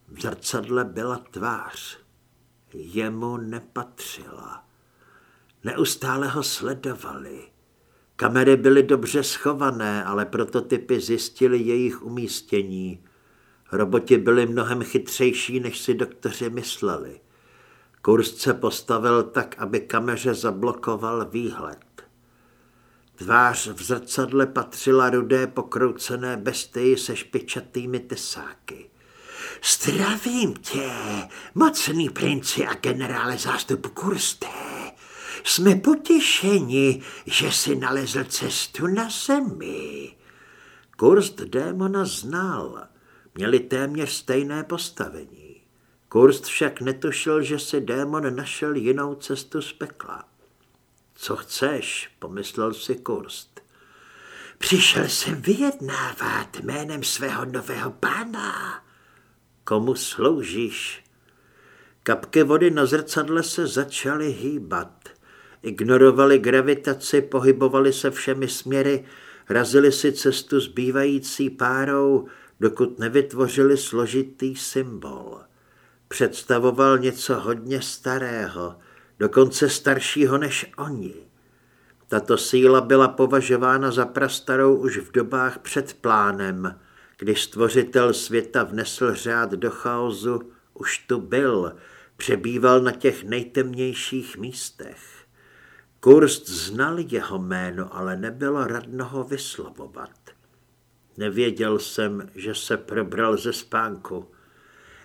V zrcadle byla tvář. Jemu nepatřila. Neustále ho sledovali. Kamery byly dobře schované, ale prototypy zjistili jejich umístění. Roboti byli mnohem chytřejší, než si doktoři mysleli. Kurz se postavil tak, aby kameře zablokoval výhled. Tvář v zrcadle patřila rudé pokroucené bestii se špičatými tesáky. Zdravím tě, mocný princi a generále zástupu Kursté. Jsme potěšeni, že si nalezl cestu na zemi. Kurst démona znal. Měli téměř stejné postavení. Kurst však netušil, že si démon našel jinou cestu z pekla. Co chceš, pomyslel si Kurst. Přišel jsem vyjednávat jménem svého nového pána. Komu sloužíš? Kapky vody na zrcadle se začaly hýbat. Ignorovali gravitaci, pohybovali se všemi směry, razili si cestu zbývající párou, dokud nevytvořili složitý symbol. Představoval něco hodně starého, dokonce staršího než oni. Tato síla byla považována za prastarou už v dobách před plánem. Když stvořitel světa vnesl řád do chaosu, už tu byl, přebýval na těch nejtemnějších místech. Kurst znal jeho jméno, ale nebylo radno ho vyslovovat. Nevěděl jsem, že se probral ze spánku.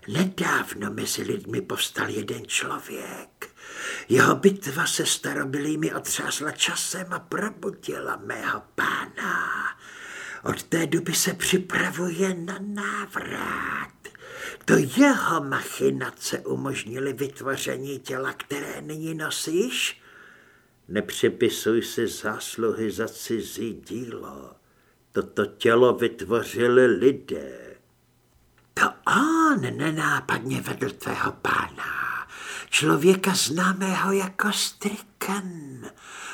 Nedávno mezi lidmi povstal jeden člověk. Jeho bitva se starobilými otřásla časem a probudila mého pána. Od té doby se připravuje na návrat. To jeho machinace umožnily vytvoření těla, které nyní nosíš? Nepřipisuj si zásluhy za cizí dílo. Toto tělo vytvořili lidé. To on nenápadně vedl tvého pána, člověka známého jako Strikan.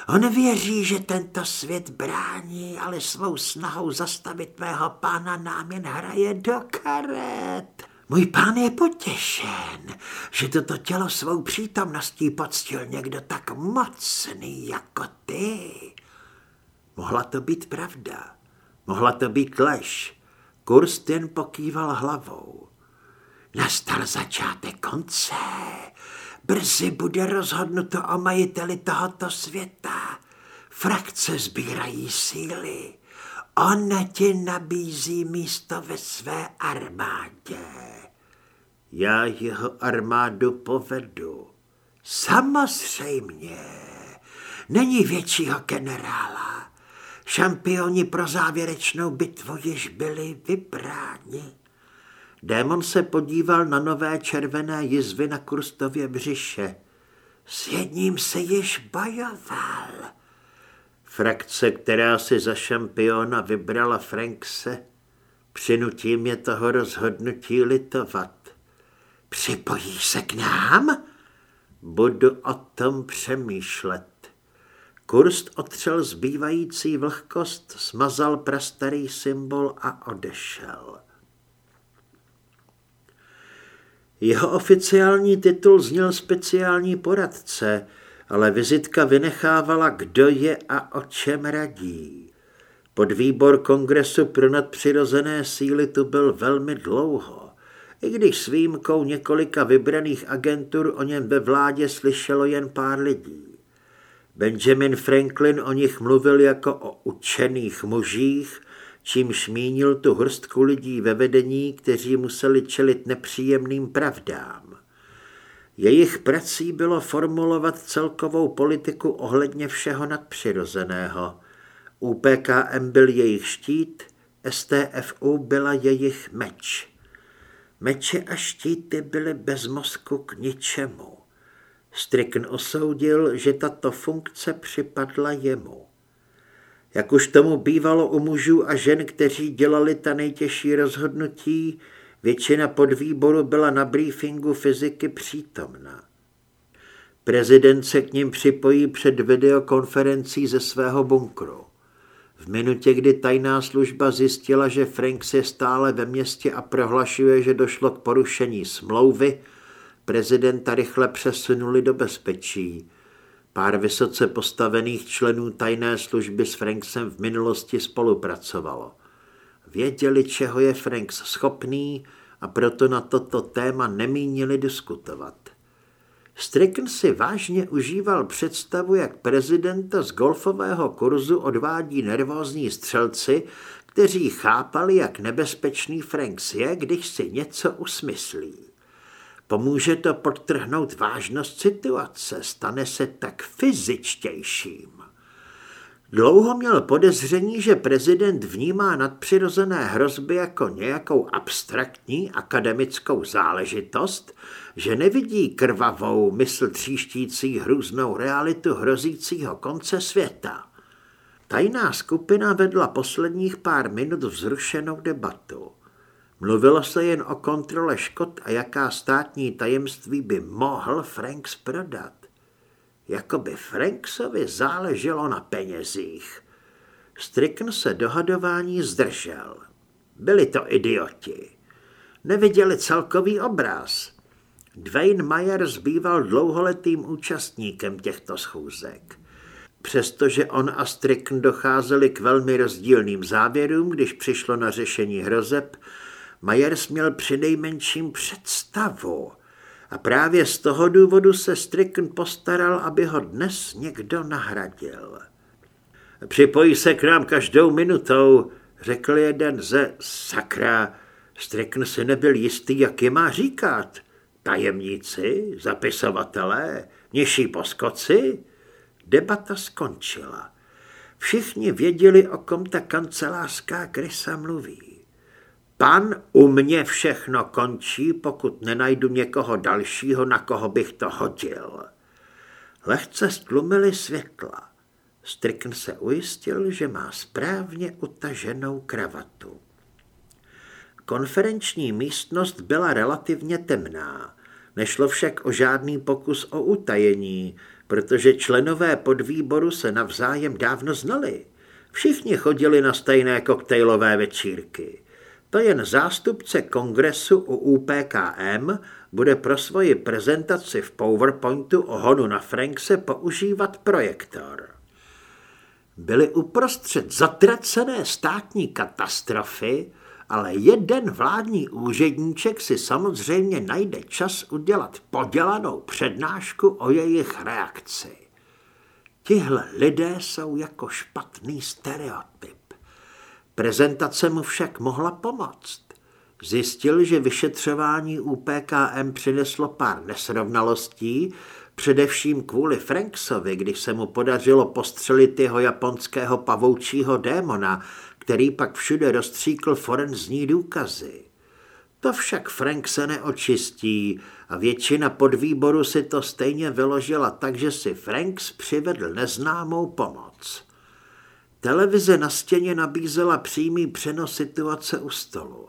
On věří, že tento svět brání, ale svou snahou zastavit tvého pána nám jen hraje do karet. Můj pán je potěšen, že toto tělo svou přítomností poctil někdo tak mocný jako ty. Mohla to být pravda, mohla to být lež, Kurst jen pokýval hlavou. Nastal začátek konce. Brzy bude rozhodnuto o majiteli tohoto světa. Frakce sbírají síly. Ona ti nabízí místo ve své armádě. Já jeho armádu povedu. Samozřejmě. Není většího generála. Šampioni pro závěrečnou bitvu již byli vybráni. Démon se podíval na nové červené jizvy na Kurstově břiše. S jedním se již bojoval. Frakce, která si za šampiona vybrala Frankse, přinutí mě toho rozhodnutí litovat. Připojíš se k nám? Budu o tom přemýšlet. Kurst otřel zbývající vlhkost, smazal prastarý symbol a odešel. Jeho oficiální titul zněl speciální poradce, ale vizitka vynechávala, kdo je a o čem radí. Podvýbor Kongresu pro nadpřirozené síly tu byl velmi dlouho, i když s výjimkou několika vybraných agentur o něm ve vládě slyšelo jen pár lidí. Benjamin Franklin o nich mluvil jako o učených mužích, čímž mínil tu hrstku lidí ve vedení, kteří museli čelit nepříjemným pravdám. Jejich prací bylo formulovat celkovou politiku ohledně všeho nadpřirozeného. UPKM byl jejich štít, STFU byla jejich meč. Meče a štíty byly bez mozku k ničemu. Strickn osoudil, že tato funkce připadla jemu. Jak už tomu bývalo u mužů a žen, kteří dělali ta nejtěžší rozhodnutí, Většina podvýboru byla na briefingu fyziky přítomna. Prezident se k ním připojí před videokonferencí ze svého bunkru. V minutě, kdy tajná služba zjistila, že Franks je stále ve městě a prohlašuje, že došlo k porušení smlouvy, prezidenta rychle přesunuli do bezpečí. Pár vysoce postavených členů tajné služby s Franksem v minulosti spolupracovalo. Věděli, čeho je Franks schopný a proto na toto téma nemínili diskutovat. Strickn si vážně užíval představu, jak prezidenta z golfového kurzu odvádí nervózní střelci, kteří chápali, jak nebezpečný Franks je, když si něco usmyslí. Pomůže to podtrhnout vážnost situace, stane se tak fyzičtějším. Dlouho měl podezření, že prezident vnímá nadpřirozené hrozby jako nějakou abstraktní akademickou záležitost, že nevidí krvavou, mysl tříštící hrůznou realitu hrozícího konce světa. Tajná skupina vedla posledních pár minut vzrušenou debatu. Mluvilo se jen o kontrole škod a jaká státní tajemství by mohl Franks prodat. Jakoby Franksovi záleželo na penězích. Strickn se dohadování zdržel. Byli to idioti. Neviděli celkový obraz. Dwayne Myers býval dlouholetým účastníkem těchto schůzek. Přestože on a Strickn docházeli k velmi rozdílným závěrům, když přišlo na řešení hrozeb, Myers měl přinejmenším představu – a právě z toho důvodu se Strickn postaral, aby ho dnes někdo nahradil. Připojí se k nám každou minutou, řekl jeden ze sakra. Strickn si nebyl jistý, jak je má říkat. Tajemníci, zapisovatelé, nižší poskoci? Debata skončila. Všichni věděli, o kom ta kancelářská krysa mluví. Pan u mě všechno končí, pokud nenajdu někoho dalšího, na koho bych to hodil. Lehce stlumili světla. Strikn se ujistil, že má správně utaženou kravatu. Konferenční místnost byla relativně temná. Nešlo však o žádný pokus o utajení, protože členové podvýboru se navzájem dávno znali. Všichni chodili na stejné koktejlové večírky. To jen zástupce kongresu u UPKM bude pro svoji prezentaci v PowerPointu o honu na Frankse používat projektor. Byli uprostřed zatracené státní katastrofy, ale jeden vládní úředníček si samozřejmě najde čas udělat podělanou přednášku o jejich reakci. Tihle lidé jsou jako špatný stereotyp. Prezentace mu však mohla pomoct. Zjistil, že vyšetřování UPKM přineslo pár nesrovnalostí, především kvůli Franksovi, když se mu podařilo postřelit jeho japonského pavoučího démona, který pak všude rozstříkl forenzní důkazy. To však Frank se neočistí a většina podvýboru si to stejně vyložila tak, že si Franks přivedl neznámou pomoc. Televize na stěně nabízela přímý přenos situace u stolu.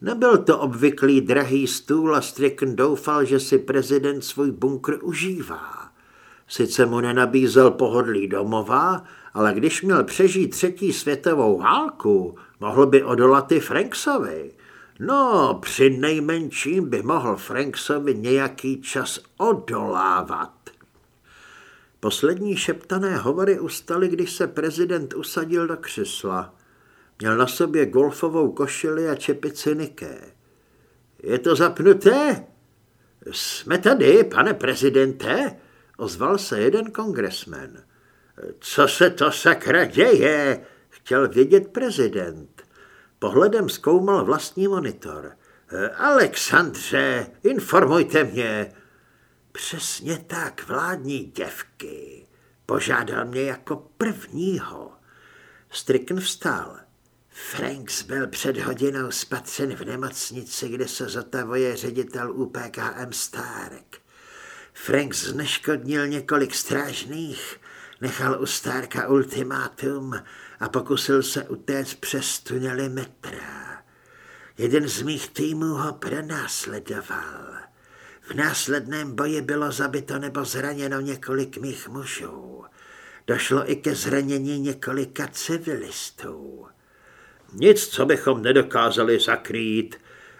Nebyl to obvyklý drahý stůl a Strickn doufal, že si prezident svůj bunkr užívá. Sice mu nenabízel pohodlí domova, ale když měl přežít třetí světovou válku, mohl by odolat i Franksovi. No, při nejmenším by mohl Franksovi nějaký čas odolávat. Poslední šeptané hovory ustaly, když se prezident usadil do křesla. Měl na sobě golfovou košili a čepici Niké. Je to zapnuté? Jsme tady, pane prezidente, ozval se jeden kongresmen. Co se to sakra děje? Chtěl vědět prezident. Pohledem zkoumal vlastní monitor. Alexandře, informujte mě, Přesně tak, vládní děvky. Požádal mě jako prvního. Strickn vstal. Franks byl před hodinou spatřen v nemocnici, kde se zotavuje ředitel UPKM Stark. Franks zneškodnil několik strážných, nechal u Starka ultimátum a pokusil se utéct přes tunely metra. Jeden z mých týmů ho pronásledoval. V následném boji bylo zabito nebo zraněno několik mých mužů. Došlo i ke zranění několika civilistů. Nic, co bychom nedokázali zakrýt,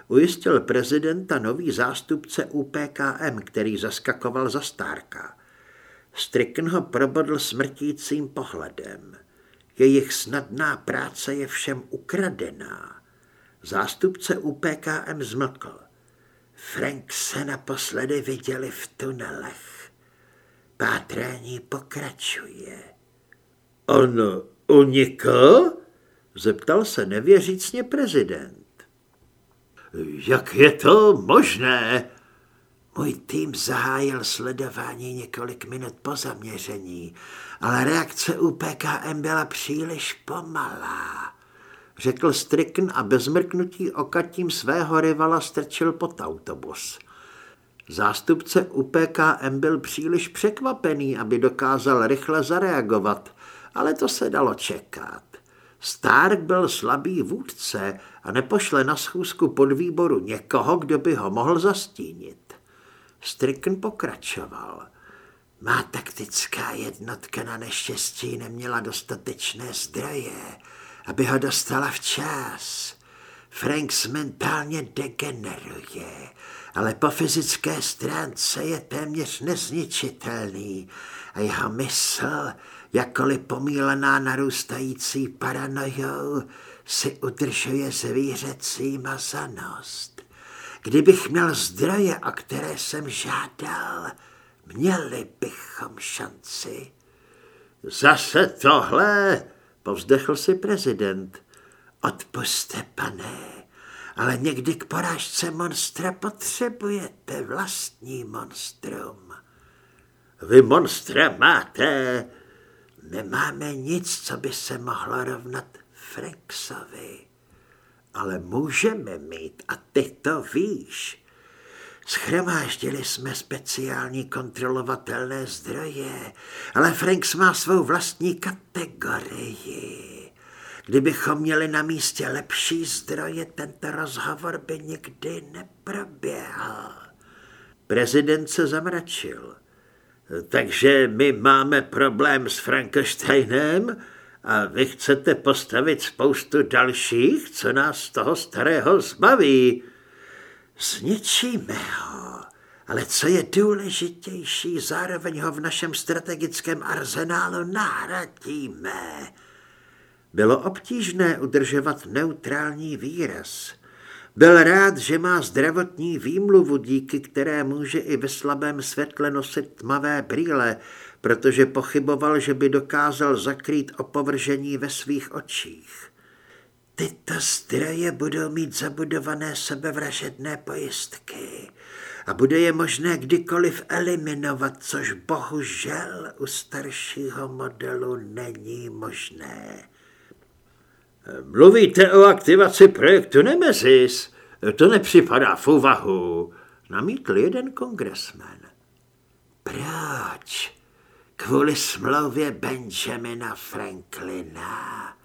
ujistil prezidenta nový zástupce UPKM, který zaskakoval za Stárka. Strickn ho probodl smrtícím pohledem. Jejich snadná práce je všem ukradená. Zástupce UPKM zmlkl. Frank se naposledy viděli v tunelech. Pátrání pokračuje. On unikl? Zeptal se nevěřícně prezident. Jak je to možné? Můj tým zahájil sledování několik minut po zaměření, ale reakce u PKM byla příliš pomalá. Řekl Strickn a bez mrknutí oka tím svého rivala strčil pod autobus. Zástupce UPKM byl příliš překvapený, aby dokázal rychle zareagovat, ale to se dalo čekat. Stark byl slabý vůdce a nepošle na schůzku podvýboru někoho, kdo by ho mohl zastínit. Strickn pokračoval. Má taktická jednotka na neštěstí neměla dostatečné zdroje, aby ho dostala včas. Franks mentálně degeneruje, ale po fyzické stránce je téměř nezničitelný a jeho mysl, jakkoliv pomílená narůstající paranojou, si udržuje zvířecí mazanost. Kdybych měl zdroje, o které jsem žádal, měli bychom šanci. Zase tohle, povzdechl si prezident. Odpuste, pane, ale někdy k porážce monstra potřebujete vlastní monstrum. Vy monstra máte. Nemáme nic, co by se mohlo rovnat Franksovi ale můžeme mít a ty to víš. Schromáždili jsme speciální kontrolovatelné zdroje, ale Franks má svou vlastní kategorii. Kdybychom měli na místě lepší zdroje, tento rozhovor by nikdy neproběhl. Prezident se zamračil. Takže my máme problém s Frankensteinem? A vy chcete postavit spoustu dalších, co nás z toho starého zbaví. Zničíme ho, ale co je důležitější, zároveň ho v našem strategickém arzenálu nahradíme. Bylo obtížné udržovat neutrální výraz. Byl rád, že má zdravotní výmluvu, díky které může i ve slabém světle nosit tmavé brýle, protože pochyboval, že by dokázal zakrýt opovržení ve svých očích. Tyto zdroje budou mít zabudované sebevražedné pojistky a bude je možné kdykoliv eliminovat, což bohužel u staršího modelu není možné. Mluvíte o aktivaci projektu Nemesis? To nepřipadá v úvahu, namítl jeden kongresmen. Proč? Kvůli smlouvě Benjamina Franklina.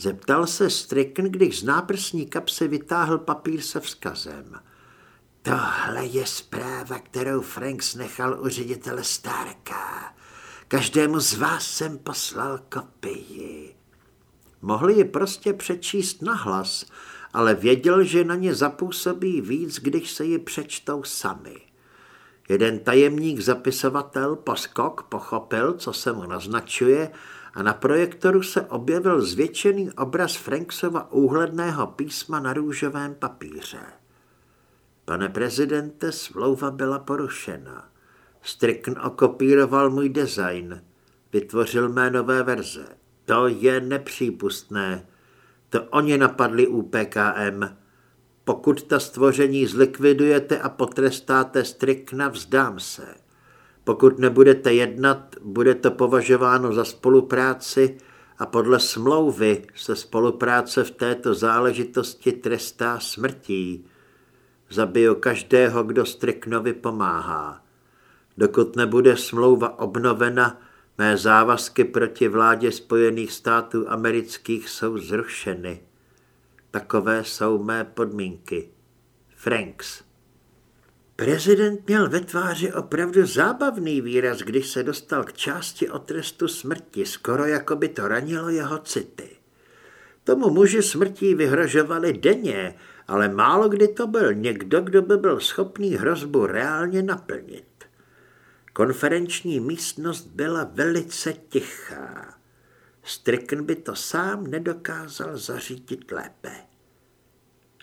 Zeptal se Strickn, když z náprsní kapsy vytáhl papír se vzkazem. Tohle je zpráva, kterou Franks nechal u ředitele Starka. Každému z vás jsem poslal kopii. Mohli ji prostě přečíst nahlas, ale věděl, že na ně zapůsobí víc, když se ji přečtou sami. Jeden tajemník zapisovatel poskok pochopil, co se mu naznačuje a na projektoru se objevil zvětšený obraz Franksova úhledného písma na růžovém papíře. Pane prezidente, smlouva byla porušena. Strickn okopíroval můj design. Vytvořil mé nové verze. To je nepřípustné. To oni napadli UPKM. Pokud ta stvoření zlikvidujete a potrestáte strikna, vzdám se. Pokud nebudete jednat, bude to považováno za spolupráci a podle smlouvy se spolupráce v této záležitosti trestá smrtí. Zabiju každého, kdo Striknovi pomáhá. Dokud nebude smlouva obnovena, mé závazky proti vládě Spojených států amerických jsou zrušeny. Takové jsou mé podmínky. Franks. Prezident měl ve tváři opravdu zábavný výraz, když se dostal k části o trestu smrti, skoro jako by to ranilo jeho city. Tomu muži smrtí vyhrožovali denně, ale málo kdy to byl někdo, kdo by byl schopný hrozbu reálně naplnit. Konferenční místnost byla velice tichá. Strickn by to sám nedokázal zařídit lépe.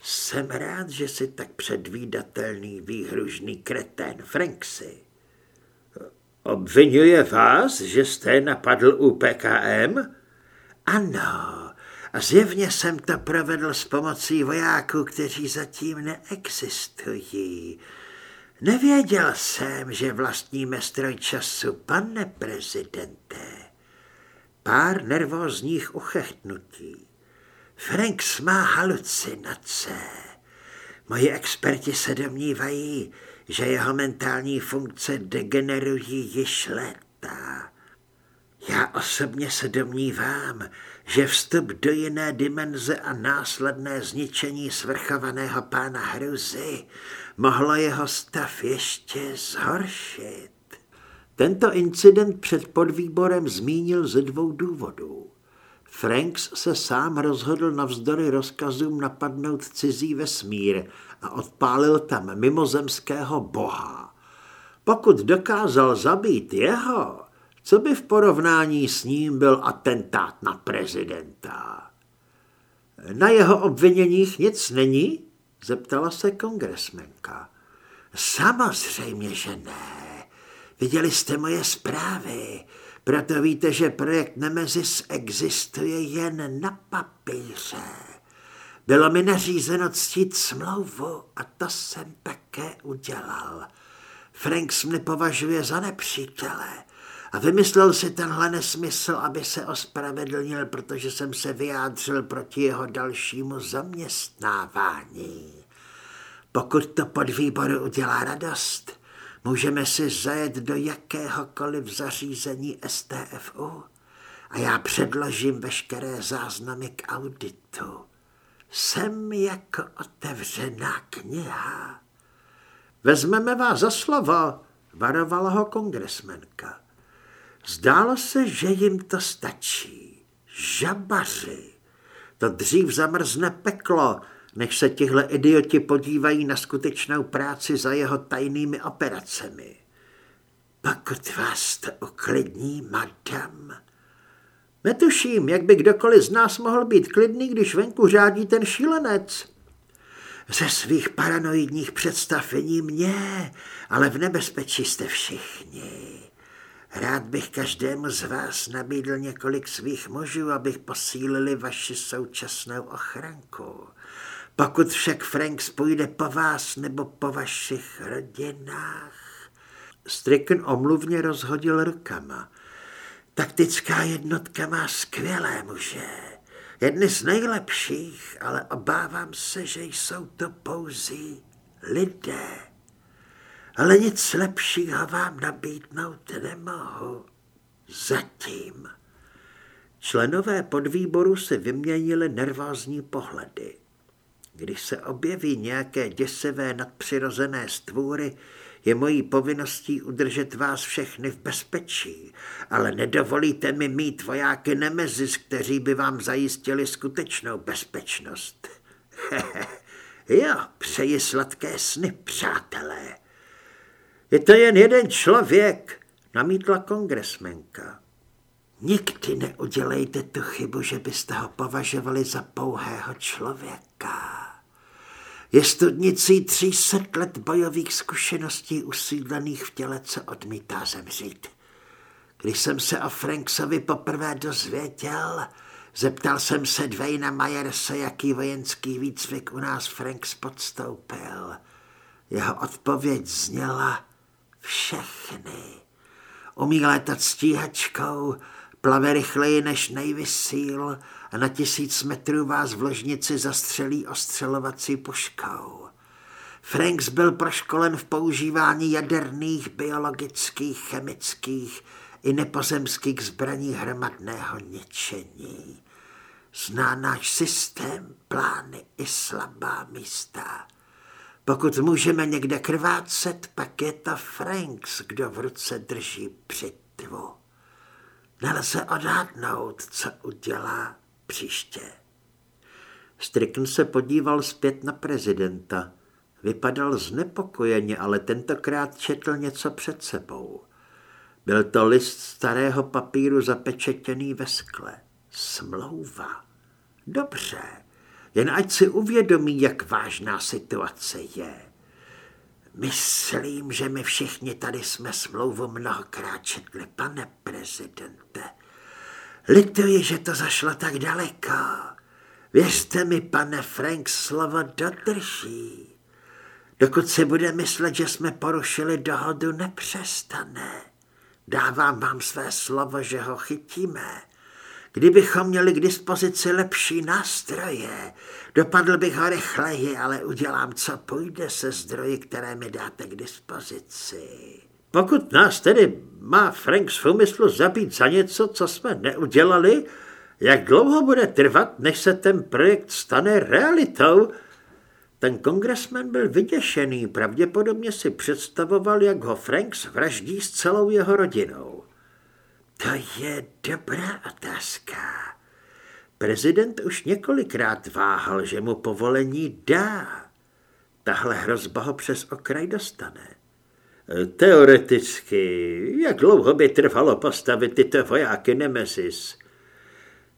Jsem rád, že jsi tak předvídatelný výhružný kretén, Franksy. Obvinuje vás, že jste napadl u PKM? Ano, a zjevně jsem to provedl s pomocí vojáků, kteří zatím neexistují. Nevěděl jsem, že vlastníme stroj času, pane prezidente. Pár nervózních uchechtnutí. Franks má halucinace. Moji experti se domnívají, že jeho mentální funkce degenerují již léta. Já osobně se domnívám, že vstup do jiné dimenze a následné zničení svrchovaného pána Hruzy mohlo jeho stav ještě zhoršit. Tento incident před podvýborem zmínil ze dvou důvodů. Franks se sám rozhodl navzdory rozkazům napadnout cizí vesmír a odpálil tam mimozemského boha. Pokud dokázal zabít jeho, co by v porovnání s ním byl atentát na prezidenta? Na jeho obviněních nic není? Zeptala se kongresmenka. Samozřejmě, že ne. Viděli jste moje zprávy. Proto víte, že projekt Nemezis existuje jen na papíře. Bylo mi nařízeno ctít smlouvu a to jsem také udělal. Franks mne považuje za nepřítele a vymyslel si tenhle nesmysl, aby se ospravedlnil, protože jsem se vyjádřil proti jeho dalšímu zaměstnávání. Pokud to pod výboru udělá radost, můžeme si zajet do jakéhokoliv zařízení STFU a já předložím veškeré záznamy k auditu. Jsem jako otevřená kniha. Vezmeme vás za slovo, varovala ho kongresmenka. Zdálo se, že jim to stačí. Žabaři. To dřív zamrzne peklo, než se tihle idioti podívají na skutečnou práci za jeho tajnými operacemi. Pokud vás to uklidní, madam. Netuším, jak by kdokoliv z nás mohl být klidný, když venku řádí ten šílenec. Ze svých paranoidních představení mě, ale v nebezpečí jste všichni. Rád bych každému z vás nabídl několik svých mužů, abych posílili vaši současnou ochranku. Pokud však Franks půjde po vás nebo po vašich rodinách. Stricken omluvně rozhodil rukama. Taktická jednotka má skvělé muže. Jedny z nejlepších, ale obávám se, že jsou to pouzí lidé ale nic lepšího vám nabídnout nemohu. Zatím. Členové podvýboru se vyměnili nervózní pohledy. Když se objeví nějaké děsivé nadpřirozené stvůry, je mojí povinností udržet vás všechny v bezpečí, ale nedovolíte mi mít vojáky Nemezis, kteří by vám zajistili skutečnou bezpečnost. jo, přeji sladké sny, přátelé. Je to jen jeden člověk, namítla kongresmenka. Nikdy neudělejte tu chybu, že byste ho považovali za pouhého člověka. Je studnicí 300 let bojových zkušeností usídlených v těle, co odmítá zemřít. Když jsem se o Franksovi poprvé dozvěděl, zeptal jsem se Dwayna Majerse, jaký vojenský výcvik u nás Franks podstoupil. Jeho odpověď zněla, všechny. Umí létat stíhačkou, plave rychleji než nejvysíl a na tisíc metrů vás v ložnici zastřelí ostřelovací puškou. Franks byl proškolen v používání jaderných, biologických, chemických i nepozemských zbraní hromadného ničení. Zná náš systém, plány i slabá místa. Pokud můžeme někde krvácet, pak je to Franks, kdo v ruce drží přitvu. Nelze odhadnout, co udělá příště. Strickn se podíval zpět na prezidenta. Vypadal znepokojeně, ale tentokrát četl něco před sebou. Byl to list starého papíru zapečetěný ve skle. Smlouva. Dobře, jen ať si uvědomí, jak vážná situace je. Myslím, že my všichni tady jsme smlouvu mnohokrát četli, pane prezidente. Lituji, že to zašlo tak daleko. Věřte mi, pane Frank, slovo dodrží. Dokud si bude myslet, že jsme porušili dohodu, nepřestane. Dávám vám své slovo, že ho chytíme. Kdybychom měli k dispozici lepší nástroje, dopadl bych ho rychleji, ale udělám, co půjde se zdroji, které mi dáte k dispozici. Pokud nás tedy má Frank z úmyslu zabít za něco, co jsme neudělali, jak dlouho bude trvat, než se ten projekt stane realitou? Ten kongresmen byl vyděšený, pravděpodobně si představoval, jak ho Franks vraždí s celou jeho rodinou. To je dobrá otázka. Prezident už několikrát váhal, že mu povolení dá. Tahle hrozba ho přes okraj dostane. Teoreticky, jak dlouho by trvalo postavit tyto vojáky Nemesis?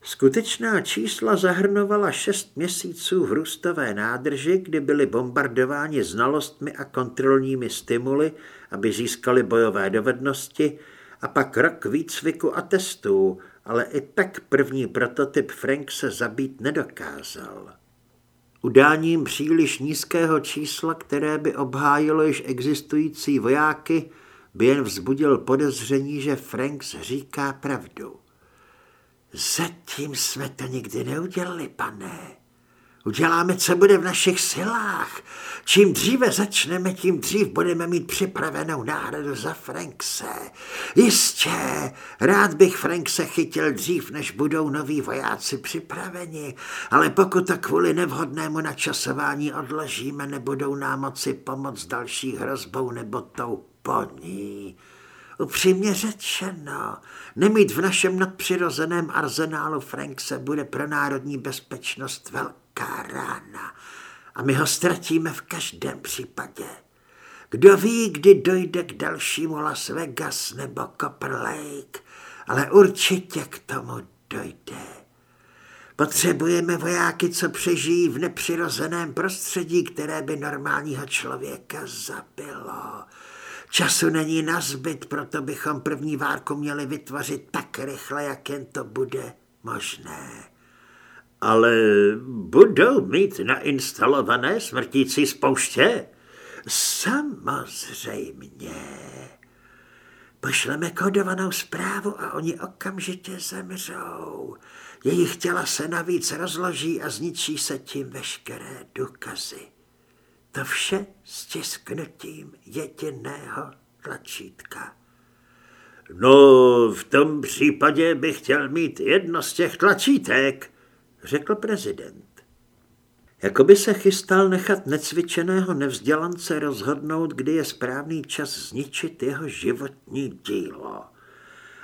Skutečná čísla zahrnovala šest měsíců v růstové nádrži, kdy byli bombardováni znalostmi a kontrolními stimuly, aby získali bojové dovednosti, a pak rok výcviku a testů, ale i tak první prototyp Frank se zabít nedokázal. Udáním příliš nízkého čísla, které by obhájilo již existující vojáky, by jen vzbudil podezření, že Franks říká pravdu. Zatím jsme to nikdy neudělali, pane. Uděláme, co bude v našich silách. Čím dříve začneme, tím dřív budeme mít připravenou náhradu za Frankse. Jistě, rád bych Frankse chytil dřív, než budou noví vojáci připraveni, ale pokud to kvůli nevhodnému načasování odložíme, nebudou nám moci pomoct další hrozbou nebo tou poní. Upřímně řečeno, nemít v našem nadpřirozeném arzenálu Frankse bude pro národní bezpečnost velká rána a my ho ztratíme v každém případě. Kdo ví, kdy dojde k dalšímu Las Vegas nebo Copper Lake, ale určitě k tomu dojde. Potřebujeme vojáky, co přežijí v nepřirozeném prostředí, které by normálního člověka zabilo. Času není na zbyt, proto bychom první várku měli vytvořit tak rychle, jak jen to bude možné. Ale budou mít nainstalované smrtící spouště? Samozřejmě. Pošleme kodovanou zprávu a oni okamžitě zemřou. Jejich těla se navíc rozloží a zničí se tím veškeré důkazy. To vše s tisknutím jediného tlačítka. No, v tom případě bych chtěl mít jedno z těch tlačítek, řekl prezident. Jakoby se chystal nechat necvičeného nevzdělance rozhodnout, kdy je správný čas zničit jeho životní dílo.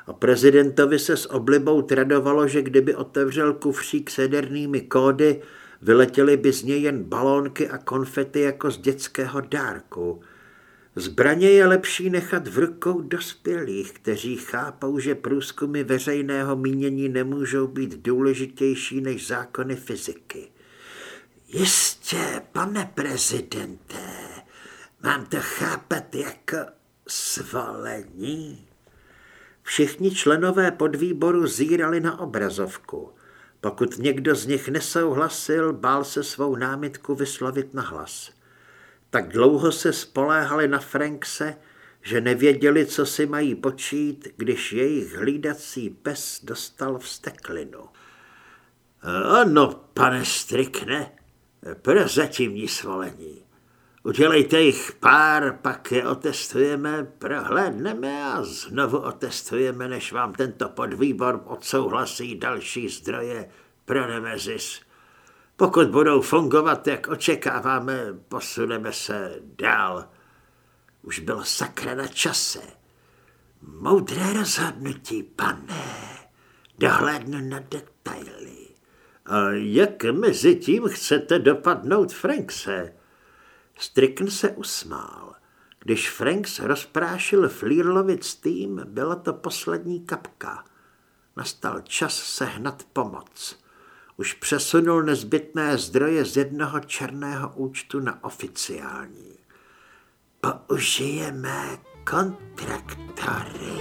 A prezidentovi se s oblibou tradovalo, že kdyby otevřel kufřík s jedernými kódy, Vyletěly by z něj jen balónky a konfety jako z dětského dárku. Zbraně je lepší nechat v rukou dospělých, kteří chápou, že průzkumy veřejného mínění nemůžou být důležitější než zákony fyziky. Jistě, pane prezidente, mám to chápat jako svolení. Všichni členové podvýboru zírali na obrazovku. Pokud někdo z nich nesouhlasil, bál se svou námitku vyslovit na hlas. Tak dlouho se spoléhali na Frankse, že nevěděli, co si mají počít, když jejich hlídací pes dostal vsteklinu. Ano, pane Strikne, prozatímní svolení. Udělejte jich pár, pak je otestujeme, prohlédneme a znovu otestujeme, než vám tento podvýbor odsouhlasí další zdroje pro Nemezis. Pokud budou fungovat, jak očekáváme, posuneme se dál. Už bylo sakra na čase. Moudré rozhodnutí, pane. Dohlédnu na detaily. A jak mezi tím chcete dopadnout Frankse? Strickn se usmál. Když Franks rozprášil Flírlovic tým, byla to poslední kapka. Nastal čas sehnat pomoc. Už přesunul nezbytné zdroje z jednoho černého účtu na oficiální. Použijeme kontraktory.